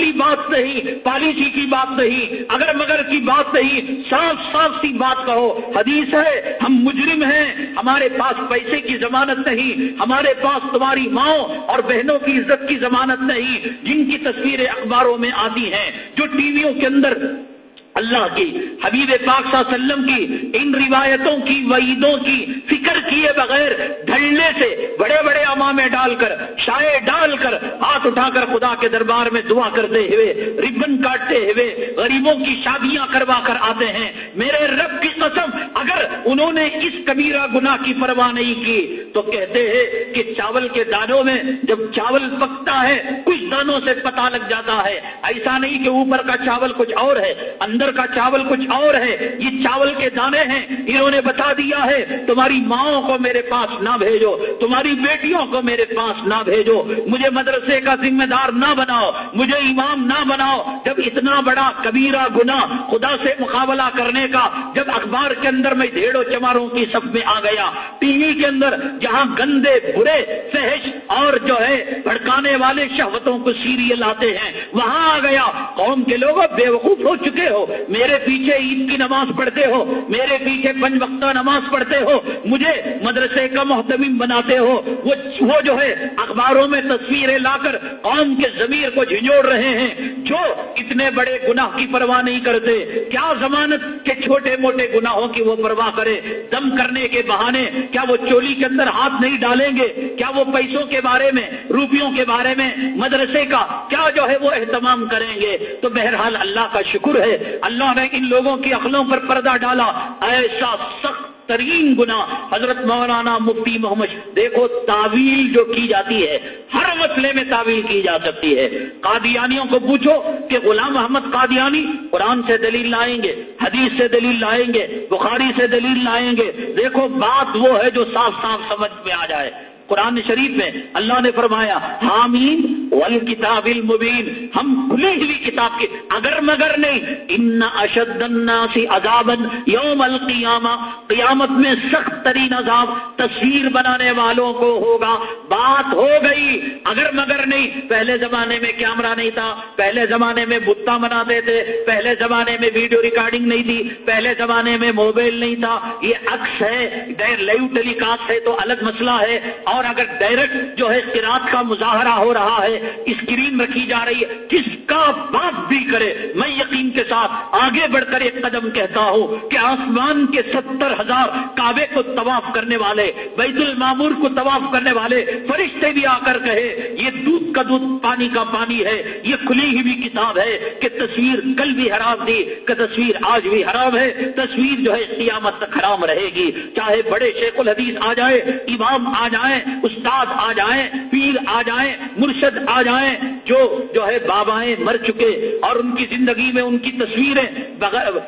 معمولی بات نہیں، پالیسی کی بات نہیں، اگر مگر کی بات نہیں، صاف صاف سی بات کہو۔ حدیث ہے، ہم مجرم ہیں، ہمارے پاس پیسے کی ضمانت نہیں، ہمارے پاس تمہاری ماؤں اور بہنوں کی عزت کی ضمانت نہیں۔ جن کی تصویریں اخباروں میں آتی ہیں، جو ٹی ویوں کے اندر اللہ کی، حبیب پاک صلی اللہ علیہ وسلم کی، ان روایتوں کی، وعیدوں کی فکر کیے بغیر ڈھلنے سے بڑے بڑے امامے ڈال کر، شائع ڈال کر، ہاتھ اٹھا کر خدا کے دربار میں دعا کرتے ہوئے، ربن کاٹتے ہوئے، غریبوں کی شادیاں کروا کر آتے ہیں۔ میرے رب کی قسم، اگر انہوں نے اس کبیرہ گناہ کی پرواہ نہیں کی، تو کہتے ہیں کہ چاول کے دانوں میں جب چاول پکتا ہے، کچھ دانوں سے پتا لگ جاتا ہے۔ ایسا نہیں کہ اوپر کا چاول کچھ اور ہے، اندر اندر کا چاول کچھ اور ہے، یہ چاول کے دانے ہیں، انہوں نے بتا دیا ہے، تمہاری ماؤں کو میرے پاس نہ بھیجو، تمہاری بیٹیوں کو میرے پاس نہ بھیجو، مجھے مدرسے کا ذمہ دار نہ بناؤ، مجھے امام نہ بناؤ۔ جب اتنا بڑا کبیرہ گنا خدا سے مقابلہ کرنے کا، جب اخبار کے اندر میں ڈھیڑوں چماروں کی سب میں آ گیا، ٹی وی کے اندر جہاں گندے، برے فہش اور جو ہے، بھڑکانے والے شہوتوں کو سیریل آتے ہیں، وہاں آ گیا۔ قوم کے لوگ بے وقوف ہو چکے ہو۔ میرے پیچھے عید کی نماز پڑھتے ہو، میرے پیچھے پنج وقتہ نماز پڑھتے ہو، مجھے مدرسے کا محتمیم بناتے ہو، وہ جو ہے، اخباروں میں تصویریں لا کر قوم کے ضمیر کو جھنجوڑ رہے ہیں، جو اتنے بڑے گناہ کی پرواہ نہیں کرتے۔ کیا ضمانت کے چھوٹے موٹے گناہوں کی وہ پرواہ کرے؟ دم کرنے کے بہانے کیا وہ چولی کے اندر ہاتھ نہیں ڈالیں گے؟ کیا وہ پیسوں کے بارے میں، روپیوں کے بارے میں مدرسے کا کیا جو ہے وہ اہتمام کریں گے؟ تو بہرحال اللہ کا شکر ہے اللہ نے ان لوگوں کی عقلوں پر پردہ ڈالا۔ ایسا سخت ترین گنا حضرت مولانا مفتی محمد، دیکھو تعویل جو کی جاتی ہے، ہر مسئلے میں تعویل کی جا سکتی ہے۔ قادیانیوں کو پوچھو کہ غلام محمد قادیانی قرآن سے دلیل لائیں گے، حدیث سے دلیل لائیں گے، بخاری سے دلیل لائیں گے۔ دیکھو بات وہ ہے جو صاف صاف سمجھ میں آ جائے۔ قرآن شریف میں اللہ نے فرمایا، حامین والکتاب المبین، ہم کھلی ہوئی کتاب کے اگر مگر نہیں، ان اشد الناس عذابا یوم القیامہ، قیامت میں سخت ترین عذاب تصویر بنانے والوں کو ہوگا، بات ہو گئی، اگر مگر نہیں، پہلے زمانے میں کیمرہ نہیں تھا، پہلے زمانے میں بتا بناتے تھے، پہلے زمانے میں ویڈیو ریکارڈنگ نہیں تھی، پہلے زمانے میں موبائل نہیں تھا، یہ عکس ہے لائیو ٹیلی کاسٹ ہے تو الگ مسئلہ ہے، اور اور اگر ڈائریکٹ جو ہے قرات کا مظاہرہ ہو رہا ہے اسکرین رکھی جا رہی ہے، کس کا بات بھی کرے، میں یقین کے ساتھ آگے بڑھ کر ایک قدم کہتا ہوں کہ آسمان کے ستر ہزار کعبے کو طواف کرنے والے، بیت المامور کو طواف کرنے والے فرشتے بھی آ کر کہے، یہ دودھ کا دودھ، پانی کا پانی ہے، یہ کھلی ہوئی کتاب ہے کہ تصویر کل بھی حرام تھی، کہ تصویر آج بھی حرام ہے، تصویر جو ہے قیامت تک حرام رہے گی۔ چاہے بڑے شیخ الحدیث آ جائے، امام آ جائیں استاد آ جائیں، پیر آ جائیں، مرشد آ جائیں، جو جو ہے بابائیں مر چکے اور ان کی زندگی میں ان کی تصویریں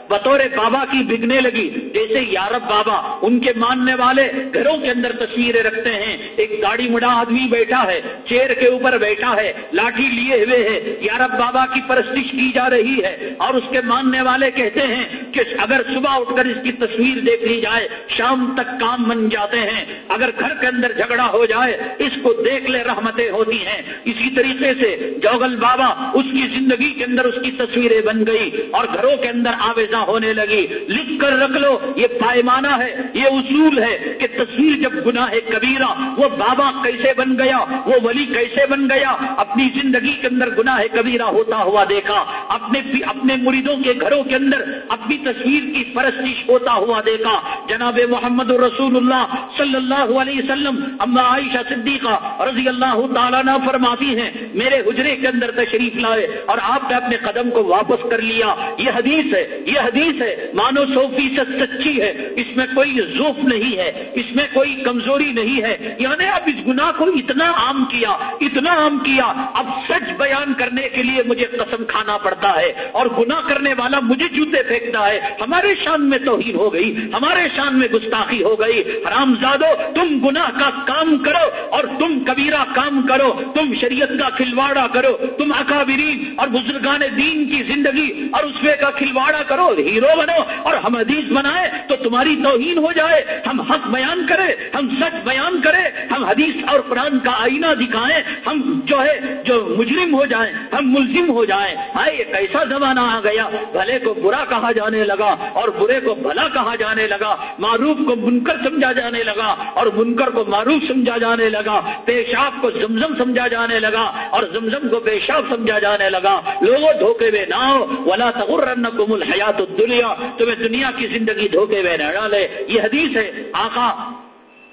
بطور بابا کی بگنے لگی۔ جیسے یارب بابا، ان کے ماننے والے گھروں کے اندر تصویریں رکھتے ہیں۔ ایک گاڑی مڑا آدمی بیٹھا ہے، چیر کے اوپر بیٹھا ہے، لاٹھی لیے ہوئے ہے۔ یارب بابا کی پرستش کی جا رہی ہے اور اس کے ماننے والے کہتے ہیں کہ اگر صبح اٹھ کر اس کی تصویر دیکھ لی جائے، شام تک کام بن جاتے ہیں۔ اگر گھر کے اندر جھگڑا ہو جائے، اس کو دیکھ لے، رحمتیں ہوتی ہیں۔ اسی طریقے سے جوگل بابا اس کی زندگی کے اندر اس کی تصویریں بن گئی اور گھروں کے اندر آویزاں ہونے لگی۔ لکھ کر رکھ لو، یہ پائمانہ ہے، یہ اصول ہے کہ تصویر جب گناہ ہے کبیرہ، وہ بابا کیسے بن گیا، وہ ولی کیسے بن گیا؟ اپنی زندگی کے اندر گناہ کبیرہ ہوتا ہوا دیکھا۔ اپنے اپنے مریدوں کے گھروں کے اندر اپنی تصویر کی پرستش ہوتا ہوا دیکھا۔ جناب محمد رسول اللہ صلی اللہ علیہ وسلم اما عائشہ صدیقہ رضی اللہ تعالیٰ نہ فرماتی ہیں، میرے حجرے کے اندر تشریف لائے اور آپ نے اپنے قدم کو واپس کر لیا۔ یہ حدیث ہے، یہ حدیث ہے۔ مانو سو فیصد سچی ہے۔ اس میں کوئی ذوف نہیں ہے، اس میں کوئی کمزوری نہیں ہے۔ یعنی اب اس گناہ کو اتنا عام کیا، اتنا عام کیا۔ اب سچ بیان کرنے کے لیے مجھے قسم کھانا پڑتا ہے اور گناہ کرنے والا مجھے جوتے پھینکتا ہے۔ ہمارے شان میں توہین ہو گئی، ہمارے شان میں گستاخی ہو گئی۔ حرام زادو، تم گناہ کا کام کرو اور تم کبیرہ کام کرو، تم شریعت کا کھلواڑا کرو، تم اکابرین اور بزرگان دین کی زندگی اور اس کا کھلواڑا کرو، ہیرو بنو اور ہم حدیث بنائے تو تمہاری توہین ہو جائے، ہم حق بیان کرے، ہم سچ بیان کرے، ہم حدیث اور قرآن کا آئینہ دکھائیں، ہم جو ہے، جو مجرم ہو جائیں، ہم ملزم ہو جائیں۔ ہائے ایک ایسا زمانہ آ گیا، بھلے کو برا کہا جانے لگا اور برے کو بھلا کہا جانے لگا، معروف کو منکر سمجھا جانے لگا اور منکر کو معروف سمجھا جانے لگا، پیشاب کو زمزم سمجھا جانے لگا اور زمزم کو پیشاب سمجھا جانے لگا۔ لوگوں دھوکے میں نہ ہو، ولا تغرنکم الحیات الدنیا۔ تمہیں دنیا کی زندگی دھوکے میں نہ ڈالے۔ یہ حدیث ہے۔ آقا،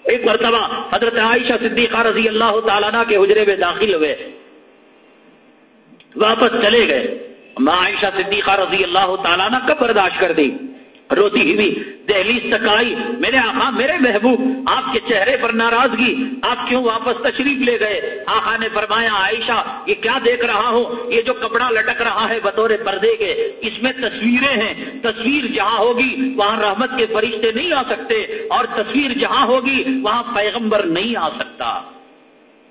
ایک مرتبہ حضرت عائشہ صدیقہ رضی اللہ تعالیٰ کے حجرے میں داخل ہوئے۔ واپس چلے گئے۔ ماں عائشہ صدیقہ رضی اللہ تعالیٰ کب برداشت کر دی۔ روتی ہوئی دہلیز تک آئی میرے آقا، میرے محبوب، آپ کے چہرے پر ناراضگی، آپ کیوں واپس تشریف لے گئے؟ آقا نے فرمایا، عائشہ، یہ کیا دیکھ رہا ہوں؟ یہ جو کپڑا لٹک رہا ہے بطور پردے کے، اس میں تصویریں ہیں۔ تصویر جہاں ہوگی، وہاں رحمت کے فرشتے نہیں آ سکتے، اور تصویر جہاں ہوگی، وہاں پیغمبر نہیں آ سکتا۔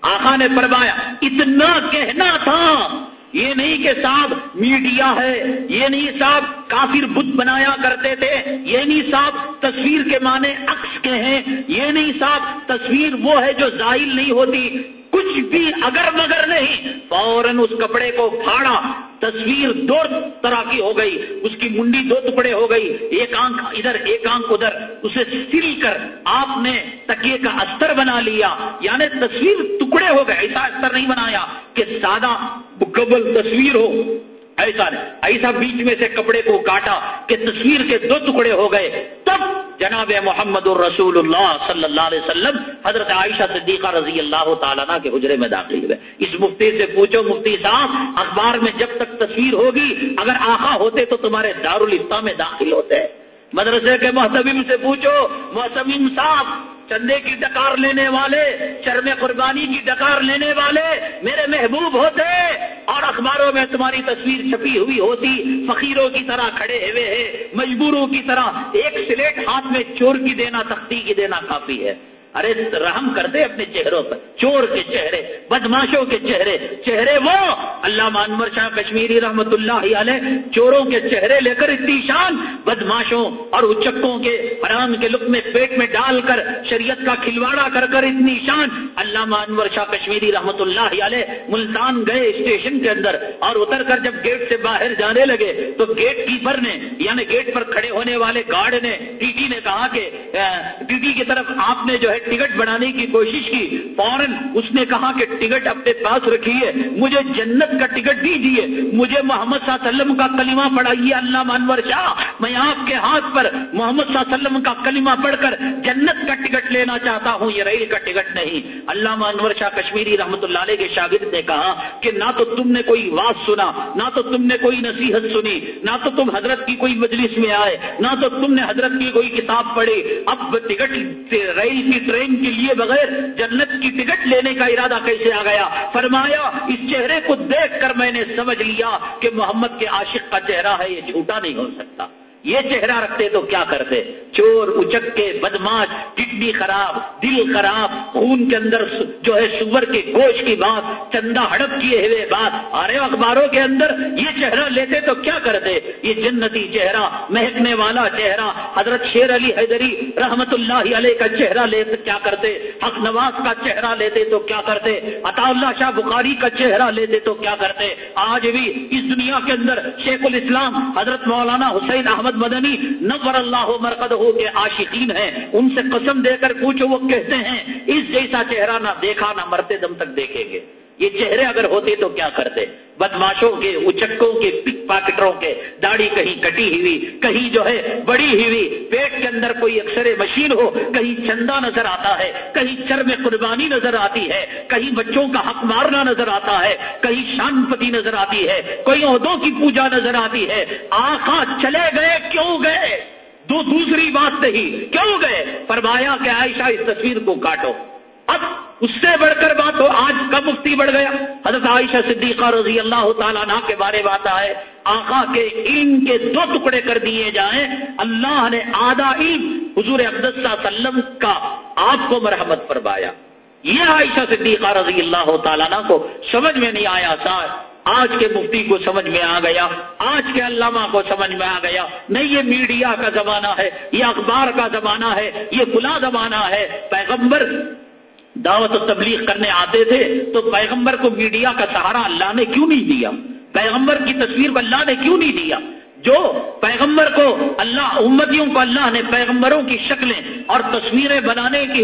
آقا نے فرمایا، اتنا کہنا تھا یہ نہیں کہ صاحب میڈیا ہے، یہ نہیں صاحب کافر بت بنایا کرتے تھے، یہ نہیں صاحب تصویر کے معنی عکس کے ہیں، یہ نہیں صاحب تصویر وہ ہے جو ظاہر نہیں ہوتی۔ کچھ بھی اگر مگر نہیں، فوراً اس کپڑے کو پھاڑا، تصویر دو طرح کی ہو گئی، اس کی منڈی دو ٹکڑے ہو گئی، ایک آنکھ ادھر، ایک آنکھ ادھر، اسے سل کر آپ نے تکیے کا استر بنا لیا یعنی تصویر ٹکڑے ہو گئے، ایسا استر نہیں بنایا کہ سادہ مکمل تصویر ہو۔ ایسا نہیں ایسا بیچ میں سے کپڑے کو کاٹا کہ تصویر کے دو ٹکڑے ہو گئے، تب جناب محمد الرسول اللہ صلی اللہ علیہ وسلم، حضرت عائشہ صدیقہ رضی اللہ تعالیٰ کے حجرے میں داخل ہوئے۔ اس مفتی سے پوچھو، مفتی صاحب، اخبار میں جب تک تصویر ہوگی، اگر آخا ہوتے تو تمہارے دارالفتہ میں داخل ہوتے۔ مدرسے کے محتمیم سے پوچھو محتمیم صاحب چندے کی ڈکار لینے والے چرم قربانی کی ڈکار لینے والے میرے محبوب ہوتے اور اخباروں میں تمہاری تصویر چھپی ہوئی ہوتی، فقیروں کی طرح کھڑے ہوئے ہیں، مجبوروں کی طرح ایک سلیٹ ہاتھ میں چور کی دینا تختی کی دینا کافی ہے۔ ارے رحم کر دے اپنے چہروں پر، چور کے چہرے بدماشوں کے چہرے چہرے وہ اللہ مانور شاہ کشمیری رحمت اللہ علیہ، چوروں کے چہرے لے کر اتنی شان بدماشوں اور اچکوں کے حرام کے لک میں پیٹ میں ڈال کر، شریعت کا کھلواڑا کر کر اتنی شان اللہ مانور شاہ کشمیری رحمت اللہ علیہ ملتان گئے اسٹیشن کے اندر اور اتر کر جب گیٹ سے باہر جانے لگے تو گیٹ کیپر نے یعنی گیٹ پر کھڑے ہونے والے گارڈ نے، ٹی ٹی نے کہا کہ، ٹی ٹی کی طرف آپ نے جو ہے ٹکٹ بنانے کی کوشش کی۔ فوراً اس نے کہا کہ ٹکٹ اپنے پاس رکھیے مجھے جنت کا ٹکٹ دیجیے مجھے محمد صلی اللہ علیہ وسلم کا کلمہ پڑھائیے، اللہ مانور شاہ۔ میں آپ کے ہاتھ پر محمد صلی اللہ علیہ وسلم کا کلمہ پڑھ کر جنت کا ٹکٹ لینا چاہتا ہوں، یہ ریل کا ٹکٹ نہیں۔ اللہ مانور شاہ کشمیری رحمت اللہ علیہ کے شاگرد نے کہا کہ نہ تو تم نے کوئی واز سنا، نہ تو تم نے کوئی نصیحت سنی، نہ تو تم حضرت کی کوئی مجلس میں آئے، نہ تو تم نے حضرت کی کوئی کتاب پڑھی۔ اب ٹکٹ ریل کی ٹرین کے لیے بغیر جنت کی ٹکٹ لینے کا ارادہ کیسے آ گیا؟ فرمایا، اس چہرے کو دیکھ کر میں نے سمجھ لیا کہ محمد کے عاشق کا چہرہ ہے، یہ جھوٹا نہیں ہو سکتا۔ یہ چہرہ رکھتے تو کیا کرتے؟ چور اچک کے بدماش کڈنی خراب، دل خراب، خون کے اندر جو ہے سور کے گوشت کی بات، چندہ ہڑپ کیے ہوئے بات ارے اخباروں کے اندر یہ چہرہ لیتے تو کیا کرتے؟ یہ جنتی چہرہ مہکنے والا چہرہ، حضرت شیر علی حیدری رحمت اللہ علیہ کا چہرہ لیتے کیا کرتے؟ حق نواز کا چہرہ لیتے تو کیا کرتے؟ عطا اللہ شاہ بخاری کا چہرہ لیتے تو کیا کرتے؟ آج بھی اس دنیا کے اندر شیخ الاسلام حضرت مولانا حسین احمد مدنی نور اللہ مرکز ہو کے عاشقین ہیں۔ ان سے قسم دے کر پوچھو وہ کہتے ہیں، اس جیسا چہرہ نہ دیکھا نہ مرتے دم تک دیکھیں گے۔ یہ چہرے اگر ہوتے تو کیا کرتے؟ بدماشوں کے، اچکوں کے، پک پاکٹروں کے، داڑھی کہیں کٹی ہوئی، کہیں جو ہے بڑی ہوئی، پیٹ کے اندر کوئی اکثر مشین ہو، کہیں چندہ نظر آتا ہے، کہیں چرم قربانی نظر آتی ہے، کہیں بچوں کا حق مارنا نظر آتا ہے، کہیں شان پتی نظر آتی ہے کوئی عہدوں کی پوجا نظر آتی ہے۔ آخا چلے گئے، کیوں گئے؟ دو دوسری بات نہیں، کیوں گئے؟ فرمایا کہ عائشہ اس تصویر کو کاٹو۔ اب اس سے بڑھ کر بات ہو، آج کب مفتی بڑھ گیا۔ حضرت عائشہ صدیقہ رضی اللہ تعالیٰ عنہ کے بارے بات آئے آقا کے علم کے دو ٹکڑے کر دیے جائیں۔ اللہ نے آدھا علم حضور عبد وسلم کا آپ کو مرحمت فرمایا۔ یہ عائشہ صدیقہ رضی اللہ تعالیٰ عنہ کو سمجھ میں نہیں آیا سار آج کے مفتی کو سمجھ میں آ گیا۔ آج کے علامہ کو سمجھ میں آ گیا۔ نہیں، یہ میڈیا کا زمانہ ہے، یہ اخبار کا زمانہ ہے، یہ کھلا زمانہ ہے۔ پیغمبر دعوت و تبلیغ کرنے آتے تھے تو پیغمبر کو میڈیا کا سہارا اللہ نے کیوں نہیں دیا؟ پیغمبر کی تصویر کو اللہ نے کیوں نہیں دیا؟ جو پیغمبر کو اللہ، امتیوں کو اللہ نے پیغمبروں کی شکلیں اور تصویریں بنانے کی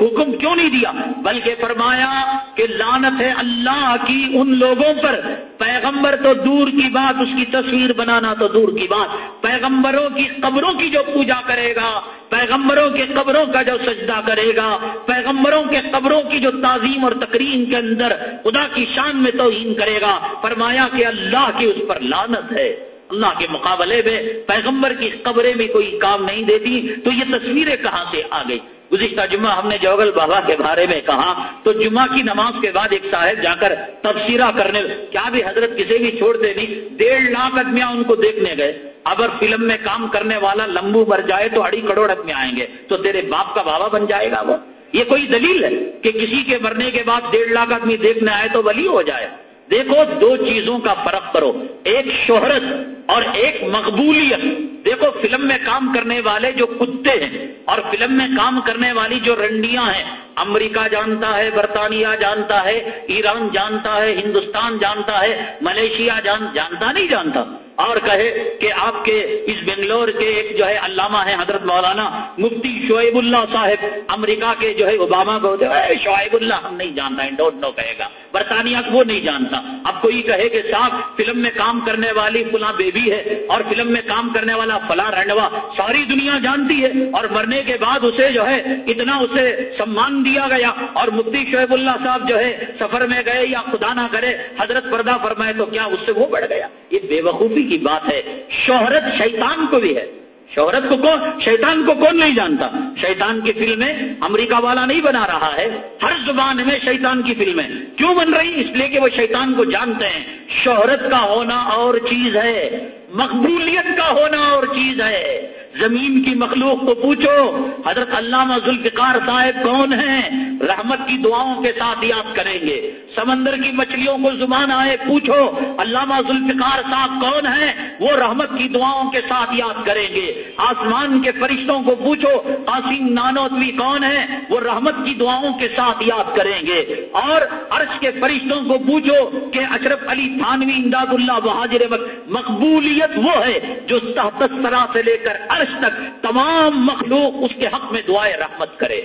حکم کیوں نہیں دیا؟ بلکہ فرمایا کہ لانت ہے اللہ کی ان لوگوں پر پیغمبر تو دور کی بات، اس کی تصویر بنانا تو دور کی بات۔ پیغمبروں کی قبروں کی جو پوجا کرے گا، پیغمبروں کے قبروں کا جو سجدہ کرے گا، پیغمبروں کے قبروں کی جو تعظیم اور تقریم کے اندر خدا کی شان میں توہین کرے گا۔ فرمایا کہ اللہ کی اس پر لانت ہے، اللہ کے مقابلے میں پیغمبر کی قبریں بھی کوئی کام نہیں دیتی۔ تو یہ تصویریں کہاں سے آ گئی گزشتہ جمعہ ہم نے جوگل بابا کے بارے میں کہا، تو جمعہ کی نماز کے بعد ایک صاحب جا کر تبصرہ کرنے، کیا بھی حضرت کسی بھی چھوڑتے نہیں ڈیڑھ لاکھ آدمیاں ان کو دیکھنے گئے۔ اگر فلم میں کام کرنے والا لمبو مر جائے تو اڑی کروڑ آدمی آئیں گے۔ تو تیرے باپ کا بابا بن جائے گا وہ۔ یہ کوئی دلیل ہے کہ کسی کے مرنے کے بعد ڈیڑھ لاکھ آدمی دیکھنے آئے تو ولی ہو جائے؟ دیکھو دو چیزوں کا فرق کرو، ایک شہرت اور ایک مقبولیت۔ دیکھو، فلم میں کام کرنے والے جو کتے ہیں اور فلم میں کام کرنے والی جو رنڈیاں ہیں، امریکہ جانتا ہے، برطانیہ جانتا ہے، ایران جانتا ہے، ہندوستان جانتا ہے، ملیشیا جان، جانتا نہیں جانتا۔ اور کہے کہ آپ کے اس بنگلور کے ایک جو ہے علامہ ہے حضرت مولانا مفتی شعیب اللہ صاحب، امریکہ کے جو ہے اوباما کو شعیب اللہ، ہم نہیں جانتا ڈونٹ نو کہے گا۔ برطانیہ کو وہ نہیں جانتا۔ اب کوئی کہے کہ صاحب، فلم میں کام کرنے والی فلاں بیبی ہے اور فلم میں کام کرنے والا فلاں رنڈوا۔ ساری دنیا جانتی ہے اور مرنے کے بعد اسے جو ہے، اتنا اسے سمان دیا گیا۔ اور مفتی شعیب اللہ صاحب جو ہے، سفر میں گئے یا خدا نہ کرے، حضرت پردہ فرمائے تو کیا اس سے وہ بڑھ گیا؟ یہ بے وقوفی کی بات ہے۔ شہرت شیطان کو بھی ہے۔ شہرت کو کون شیطان کو کون نہیں جانتا؟ شیطان کی فلمیں امریکہ والا نہیں بنا رہا ہے۔ ہر زبان میں شیطان کی فلمیں۔ کیوں بن رہی؟ اس لیے کہ وہ شیطان کو جانتے ہیں۔ شہرت کا ہونا اور چیز ہے۔ مقبولیت کا ہونا اور چیز ہے۔ زمین کی مخلوق کو پوچھو، حضرت علامہ ذوالفقار صاحب کون ہیں؟ رحمت کی دعاؤں کے ساتھ یاد کریں گے۔ سمندر کی مچھلیوں کو زبان آئے پوچھو، علامہ ذوالفقار صاحب کون ہیں؟ وہ رحمت کی دعاؤں کے ساتھ یاد کریں گے۔ آسمان کے فرشتوں کو پوچھو، قاسم نانوتوی کون ہیں؟ وہ رحمت کی دعاؤں کے ساتھ یاد کریں گے۔ اور عرش کے فرشتوں کو پوچھو کہ اشرف علی تھانوی امداد اللہ بہاجر مقبولیت وہ ہے جو تحت سرا سے لے کر عرش تک تمام مخلوق اس کے حق میں دعائیں رحمت کرے۔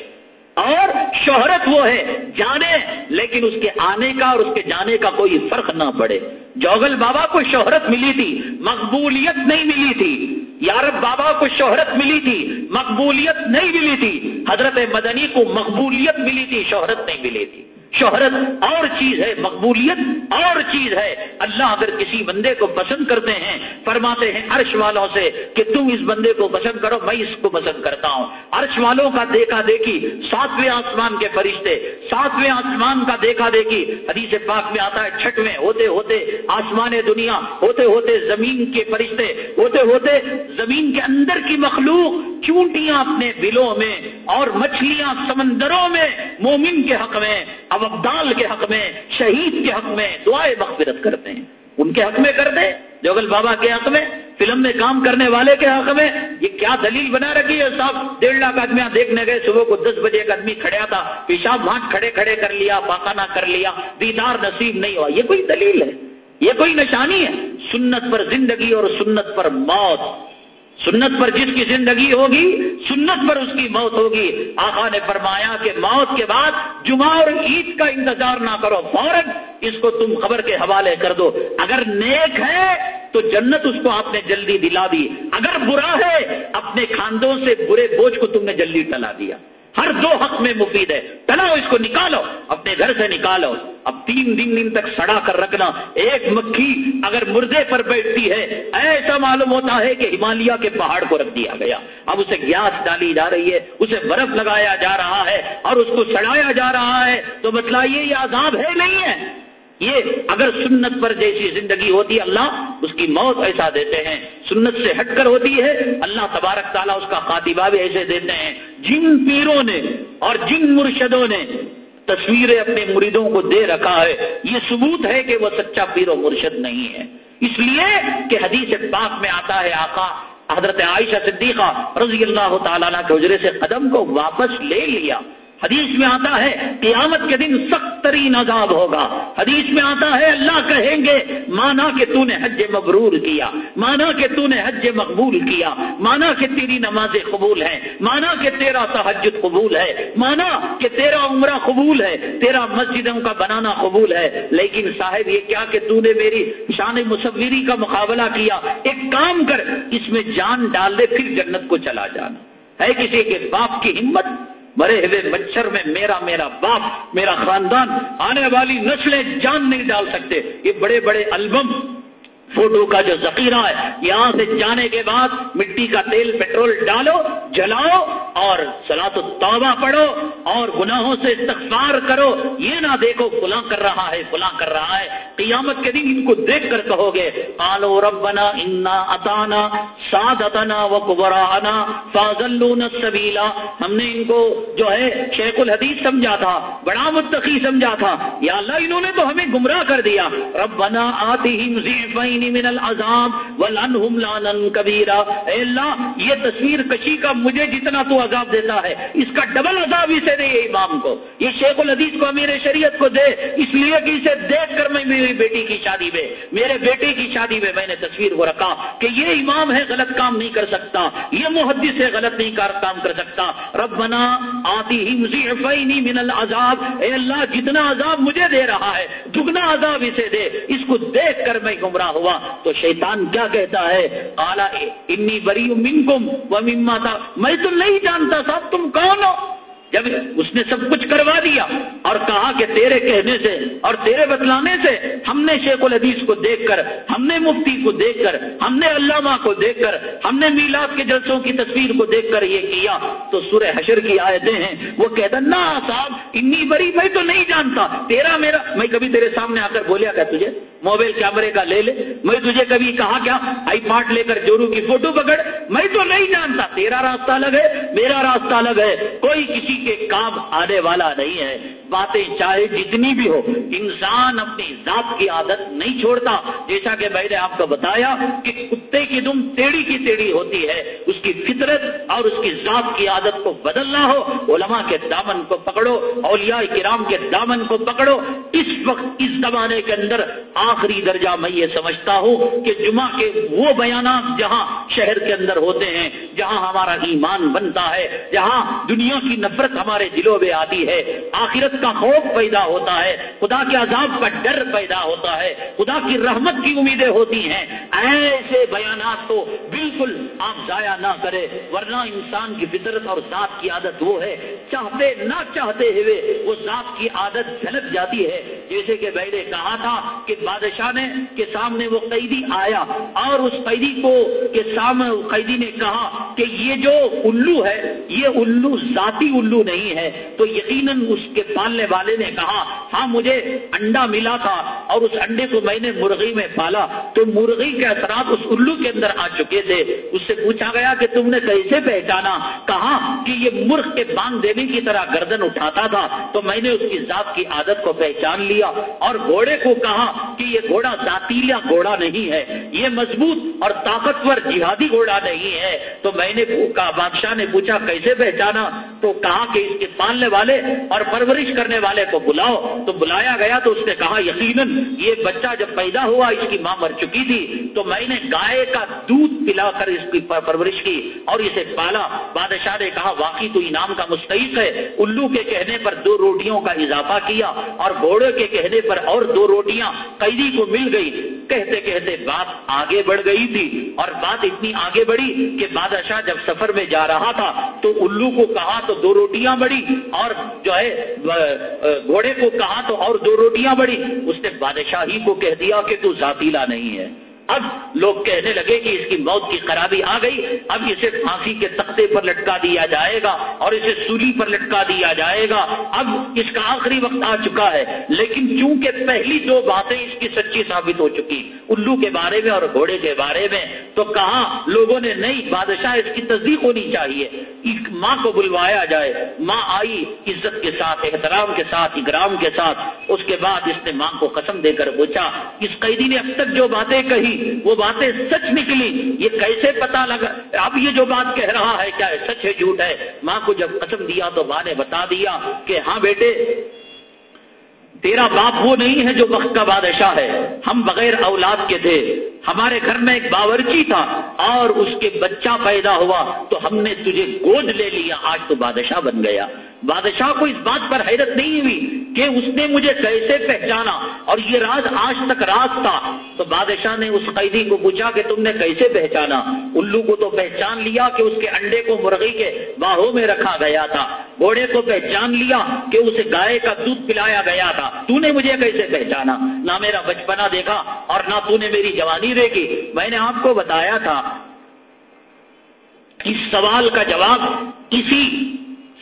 اور شہرت وہ ہے، جانے، لیکن اس کے آنے کا اور اس کے جانے کا کوئی فرق نہ پڑے۔ جوگل بابا کو شہرت ملی تھی، مقبولیت نہیں ملی تھی۔ یارب بابا کو شہرت ملی تھی، مقبولیت نہیں ملی تھی۔ حضرت مدنی کو مقبولیت ملی تھی، شہرت نہیں ملی تھی۔ شہرت اور چیز ہے، مقبولیت اور چیز ہے۔ اللہ اگر کسی بندے کو پسند کرتے ہیں، فرماتے ہیں عرش والوں سے کہ تم اس بندے کو پسند کرو، میں اس کو پسند کرتا ہوں۔ عرش والوں کا دیکھا دیکھی، ساتویں آسمان کے فرشتے، ساتویں آسمان کا دیکھا دیکھی۔ حدیث پاک میں آتا ہے چھٹویں ہوتے ہوتے آسمان دنیا، ہوتے ہوتے زمین کے فرشتے، ہوتے ہوتے زمین کے اندر کی مخلوق چونٹیاں اپنے بلوں میں اور مچھلیاں سمندروں میں مومن کے حق میں۔ اب ابدال کے حق میں، شہید کے حق میں دعائیں مغفرت کرتے ہیں۔ ان کے حق میں کر دیں۔ جوگل بابا کے حق میں، فلم میں کام کرنے والے کے حق میں۔ یہ کیا دلیل بنا رکھی ہے صاحب؟ ڈیڑھ لاکھ آدمیاں دیکھنے گئے۔ صبح کو دس بجے ایک آدمی کھڑیا تھا۔ پیشاب بھانٹ کھڑے کھڑے کر لیا، پاکانہ کر لیا۔ دیدار نصیب نہیں ہوا۔ یہ کوئی دلیل ہے؟ یہ کوئی نشانی ہے؟ سنت پر زندگی اور سنت پر موت۔ سنت پر جس کی زندگی ہوگی، سنت پر اس کی موت ہوگی۔ آقا نے فرمایا کہ موت کے بعد جمعہ اور عید کا انتظار نہ کرو، فوراً اس کو تم خبر کے حوالے کر دو۔ اگر نیک ہے تو جنت اس کو آپ نے جلدی دلا دی۔ اگر برا ہے، اپنے کھاندوں سے برے بوجھ کو تم نے جلدی ٹلا دیا۔ ہر دو حق میں مفید ہے۔ ٹلاؤ اس کو نکالو، اپنے گھر سے نکالو۔ اب تین دن دن تک سڑا کر رکھنا۔ ایک مکھی اگر مردے پر بیٹھتی ہے، ایسا معلوم ہوتا ہے کہ ہمالیہ کے پہاڑ کو رکھ دیا گیا۔ اب اسے گیس ڈالی جا رہی ہے، اسے برف لگایا جا رہا ہے اور اس کو سڑایا جا رہا ہے۔ تو مطلب یہ عذاب ہے نہیں ہے؟ یہ اگر سنت پر جیسی زندگی ہوتی ہے اللہ، اس کی موت ایسا دیتے ہیں۔ سنت سے ہٹ کر ہوتی ہے، اللہ تبارک تعالیٰ اس کا خاتبہ بھی ایسے دیتے ہیں۔ جن پیروں نے اور جن مرشدوں نے تصویریں اپنے مریدوں کو دے رکھا ہے، یہ ثبوت ہے کہ وہ سچا پیر و مرشد نہیں ہے۔ اس لیے کہ حدیث پاک میں آتا ہے، آقا حضرت عائشہ صدیقہ رضی اللہ تعالیٰ کے اجرے سے قدم کو واپس لے لیا۔ حدیث میں آتا ہے قیامت کے دن سخت ترین عذاب ہوگا۔ حدیث میں آتا ہے اللہ کہیں گے، مانا کہ تو نے حج مبرور کیا، مانا کہ تو نے حج مقبول کیا، مانا کہ تیری نمازیں قبول ہیں، مانا کہ تیرا تحجد قبول ہے، مانا کہ تیرا عمرہ قبول ہے، تیرا مسجدوں کا بنانا قبول ہے۔ لیکن صاحب، یہ کیا کہ تو نے میری شان مصوری کا مقابلہ کیا؟ ایک کام کر، اس میں جان ڈال دے، پھر جنت کو چلا جانا۔ ہے کسی کے باپ کی ہمت؟ مرے ہوئے مچھر میں میرا میرا باپ، میرا خاندان، آنے والی نسلیں جان نہیں ڈال سکتے۔ یہ بڑے بڑے البم، فوٹو کا جو ذخیرہ ہے، یہاں سے جانے کے بعد مٹی کا تیل، پیٹرول ڈالو، جلاؤ اور سلا تو توبہ پڑھو اور گناہوں سے استغفار کرو۔ یہ نہ دیکھو، فلاں کر رہا ہے، فلاں کر رہا ہے۔ قیامت کے دن ان کو دیکھ کر کہو گے آلو ربنا انا اتانا ساد اتنا و قبرانا فاضلون سبیلا ہم نے ان کو جو ہے شیخ الحدیث سمجھا تھا، بڑا متقی سمجھا تھا۔ یا اللہ، انہوں نے تو ہمیں گمراہ کر دیا۔ ربنا آتی ہی من العذاب ولعنهم لانا کبیرا۔ اے اللہ، یہ تصویر کشی کا مجھے جتنا تو عذاب دیتا ہے، اس کا ڈبل عذاب اسے دے یہ امام کو۔ یہ شیخ الحدیث کو امیر شریعت کو دے، اس لیے کہ اسے دیکھ کر میں میری بیٹی کی شادی میں، میرے بیٹے کی شادی میں میں نے تصویر کو رکھا کہ یہ امام ہے، غلط کام نہیں کر سکتا، یہ محدث ہے، غلط نہیں کام کر سکتا۔ ربنا آتی ہی مزید من العذاب۔ اے اللہ، جتنا عذاب مجھے دے رہا ہے، دگنا عذاب اسے دے۔ اس کو دیکھ کر میں گمراہ ہوا۔ تو شیطان کیا کہتا ہے؟ آلہ انی بری منکم و مما تھا میں تو نہیں جانتا صاحب، تم کون ہو؟ جب اس نے سب کچھ کروا دیا اور کہا کہ تیرے کہنے سے اور تیرے بتلانے سے ہم نے شیخ الحدیث کو دیکھ کر، ہم نے مفتی کو دیکھ کر، ہم نے علامہ کو دیکھ کر، ہم نے میلاد کے جلسوں کی تصویر کو دیکھ کر یہ کیا تو سورہ حشر کی آیتیں ہیں۔ وہ کہتا، نا صاحب، انی بری، میں تو نہیں جانتا، تیرا میرا، میں کبھی تیرے سامنے آ کر بولیا کیا تجھے؟ موبائل کیمرے کا لے لے۔ میں تجھے کبھی کہا کیا؟ آئی پارٹ لے کر جورو کی فوٹو پکڑ۔ میں تو نہیں جانتا۔ تیرا راستہ الگ ہے، میرا راستہ الگ ہے۔ کوئی کسی کے کام آنے والا نہیں ہے۔ باتیں چاہے جتنی بھی ہو، انسان اپنی ذات کی عادت نہیں چھوڑتا۔ جیسا کہ میں نے آپ کو بتایا کہ کتے کی دم ٹیڑھی کی ٹیڑھی ہوتی ہے۔ اس کی فطرت اور اس کی ذات کی عادت کو بدلنا ہو۔ علماء کے دامن کو پکڑو، اولیاء کرام کے دامن کو پکڑو۔ اس وقت، اس زمانے کے اندر آپ آخری درجہ میں یہ سمجھتا ہوں کہ جمعہ کے وہ بیانات جہاں شہر کے اندر ہوتے ہیں، جہاں ہمارا ایمان بنتا ہے، جہاں دنیا کی نفرت ہمارے دلوں میں آتی ہے، آخرت کا خوف پیدا ہوتا ہے، خدا کے عذاب کا ڈر پیدا ہوتا ہے، خدا کی رحمت کی امیدیں ہوتی ہیں۔ ایسے بیانات کو بالکل آپ ضائع نہ کرے ورنہ انسان کی فطرت اور ذات کی عادت وہ ہے، چاہتے نہ چاہتے ہوئے وہ ذات کی عادت جھلک جاتی ہے۔ جیسے کہ میں نے کہا تھا کہ بادشاہ نے کے سامنے وہ قیدی آیا اور اس قیدی کو کے سامنے قیدی نے کہا کہ یہ جو الو ہے، یہ الو ذاتی الو نہیں ہے۔ تو یقیناً اس کے پالنے والے نے کہا ہاں مجھے انڈا ملا تھا اور اس انڈے کو میں نے مرغی میں پالا۔ تو مرغی کے اثرات اس الو کے اندر آ چکے تھے۔ اس سے پوچھا گیا کہ تم نے کیسے پہچانا؟ کہا کہ یہ مرغ کے بانگ دینے کی طرح گردن اٹھاتا تھا۔ تو میں نے اس کی ذات کی عادت کو پہچان لیا۔ اور گھوڑے کو کہا کہ یہ گھوڑا ذاتیلا گھوڑا نہیں ہے، یہ مضبوط اور طاقتور جہادی گھوڑا نہیں ہے۔ تو میں نے بادشاہ نے پوچھا، کیسے پہچانا؟ تو کہا کہ اس کے پالنے والے اور پرورش کرنے والے کو بلاؤ۔ تو بلایا گیا تو اس نے کہا، یقیناً یہ بچہ جب پیدا ہوا، اس کی ماں مر چکی تھی۔ تو میں نے گائے کا دودھ پلا کر اس کی پرورش کی اور اسے پالا۔ بادشاہ نے کہا، واقعی تو انعام کا مستحق ہے۔ الو کے کہنے پر دو روٹیوں کا اضافہ کیا اور گھوڑے کے کہنے پر اور دو روٹیاں قیدی کو مل گئی۔ کہتے کہتے بات آگے بڑھ گئی تھی اور بات اتنی آگے بڑھی کہ بادشاہ جب سفر میں جا رہا تھا تو الو کو کہا تو دو روٹیاں بڑی اور جو ہے گھوڑے کو کہا تو اور دو روٹیاں بڑی اس نے بادشاہی کو کہہ دیا کہ تو ذاتیلا نہیں ہے۔ اب لوگ کہنے لگے کہ اس کی موت کی خرابی آ گئی، اب اسے پھانسی کے تختے پر لٹکا دیا جائے گا اور اسے سولی پر لٹکا دیا جائے گا۔ اب اس کا آخری وقت آ چکا ہے، لیکن چونکہ پہلی دو باتیں اس کی سچی ثابت ہو چکی، الو کے بارے میں اور گھوڑے کے بارے میں، تو کہا لوگوں نے نہیں، بادشاہ اس کی تصدیق ہونی چاہیے۔ ماں کو بلوایا جائے، ماں آئی عزت کے ساتھ، احترام کے ساتھ، اکرام کے ساتھ، اس کے بعد اس نے ماں کو قسم دے کر پوچھا، اس قیدی نے اب تک جو باتیں کہی وہ باتیں سچ نکلی، یہ کیسے پتا لگا؟ اب یہ جو بات کہہ رہا ہے، کیا سچ ہے، جھوٹ ہے؟ ماں کو جب قسم دیا تو ماں نے بتا دیا کہ ہاں بیٹے تیرا باپ وہ نہیں ہے جو وقت کا بادشاہ ہے۔ ہم بغیر اولاد کے تھے۔ ہمارے گھر میں ایک باورچی تھا۔ اور اس کے بچہ پیدا ہوا تو ہم نے تجھے گود لے لیا۔ آج تو بادشاہ بن گیا۔ بادشاہ کو اس بات پر حیرت نہیں ہوئی کہ اس نے مجھے کیسے پہچانا۔ اور یہ راز آج تک راز تھا۔ تو بادشاہ نے اس قیدی کو پوچھا کہ تم نے کیسے پہچانا؟ الو کو تو پہچان لیا کہ اس کے انڈے کو مرغی کے باہوں میں رکھا گیا تھا۔ گھوڑے کو پہچان لیا کہ اسے گائے کا دودھ پلایا گیا تھا۔ تو نے مجھے کیسے پہچانا؟ نہ میرا بچپنا دیکھا اور نہ تو نے میری جوانی دیکھی۔ میں نے آپ کو بتایا تھا اس سوال کا جواب اسی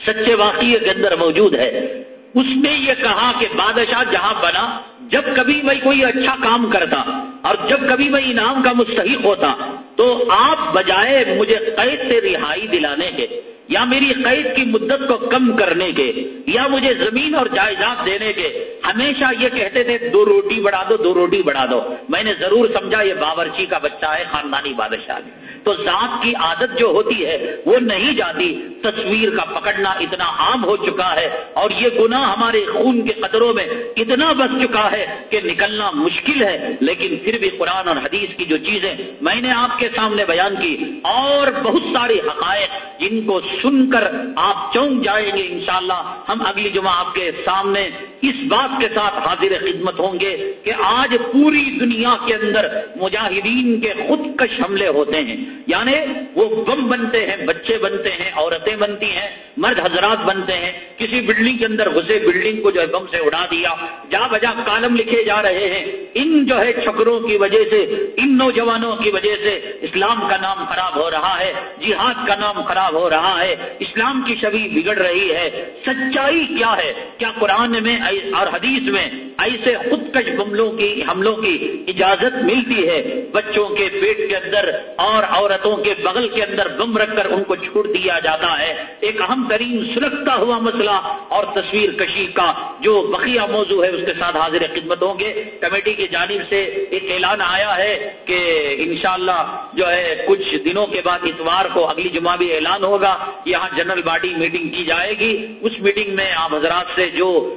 سچے واقعے کے اندر موجود ہے۔ اس نے یہ کہا کہ بادشاہ جہاں بنا، جب کبھی میں کوئی اچھا کام کرتا اور جب کبھی میں انعام کا مستحق ہوتا، تو آپ بجائے مجھے قید سے رہائی دلانے کے یا میری قید کی مدت کو کم کرنے کے یا مجھے زمین اور جائیداد دینے کے ہمیشہ یہ کہتے تھے، دو روٹی بڑھا دو دو روٹی بڑھا دو۔ میں نے ضرور سمجھا یہ باورچی کا بچہ ہے، خاندانی بادشاہ تو ذات کی عادت جو ہوتی ہے، وہ نہیں جاتی۔ تصویر کا پکڑنا اتنا عام ہو چکا ہے اور یہ گناہ ہمارے خون کے قطروں میں اتنا بچ چکا ہے کہ نکلنا مشکل ہے۔ لیکن پھر بھی قرآن اور حدیث کی جو چیزیں میں نے آپ کے سامنے بیان کی، اور بہت ساری حقائق جن کو سن کر آپ چونک جائیں گے انشاءاللہ، ہم اگلی جمعہ آپ کے سامنے اس بات کے ساتھ حاضر خدمت ہوں گے کہ آج پوری دنیا کے اندر مجاہدین کے خود کش حملے ہوتے ہیں۔ یعنی وہ بم بنتے ہیں، بچے بنتے ہیں، عورتیں بنتی ہیں، مرد حضرات بنتے ہیں۔ کسی بلڈنگ کے اندر گھسے بلڈنگ کو جو ہے بم سے اڑا دیا، جا بجا کالم لکھے جا رہے ہیں۔ ان جو ہے چھکروں کی وجہ سے، ان نوجوانوں کی وجہ سے اسلام کا نام خراب ہو رہا ہے، جہاد کا نام خراب ہو رہا ہے، اسلام کی شبی بگڑ رہی ہے۔ سچا سچائی کیا ہے؟ کیا قرآن میں اور حدیث میں ایسے خودکش بملوں کی حملوں کی اجازت ملتی ہے؟ بچوں کے پیٹ کے اندر اور عورتوں کے بغل کے اندر بم رکھ کر ان کو چھوڑ دیا جاتا ہے۔ ایک اہم ترین سلگتا ہوا مسئلہ اور تصویر کشی کا جو بقیہ موضوع ہے، اس کے ساتھ حاضر خدمت ہوں گے۔ کمیٹی کی جانب سے ایک اعلان آیا ہے کہ انشاءاللہ جو ہے، کچھ دنوں کے بعد اتوار کو اگلی جمعہ بھی اعلان ہوگا۔ یہاں جنرل باڈی میٹنگ کی جائے گی۔ اس میٹنگ میں آپ حضرات سے جو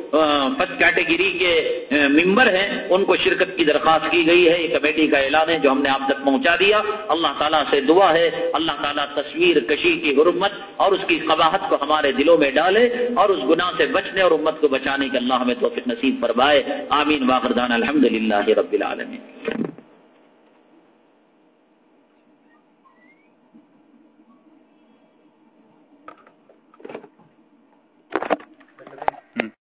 فرسٹ کیٹیگری کے ممبر ہیں، ان کو شرکت کی درخواست کی گئی ہے، یہ کمیٹی کا اعلان ہے جو ہم نے آپ تک پہنچا دیا۔ اللہ تعالیٰ سے دعا ہے، اللہ تعالیٰ تصویر، کشی کی حرمت اور اس کی قباحت کو ہمارے دلوں میں ڈالے اور اس گناہ سے بچنے اور امت کو بچانے کے اللہ ہمیں توفیق نصیب فرمائے۔ آمین۔ واخردان الحمد للہ رب العالمین۔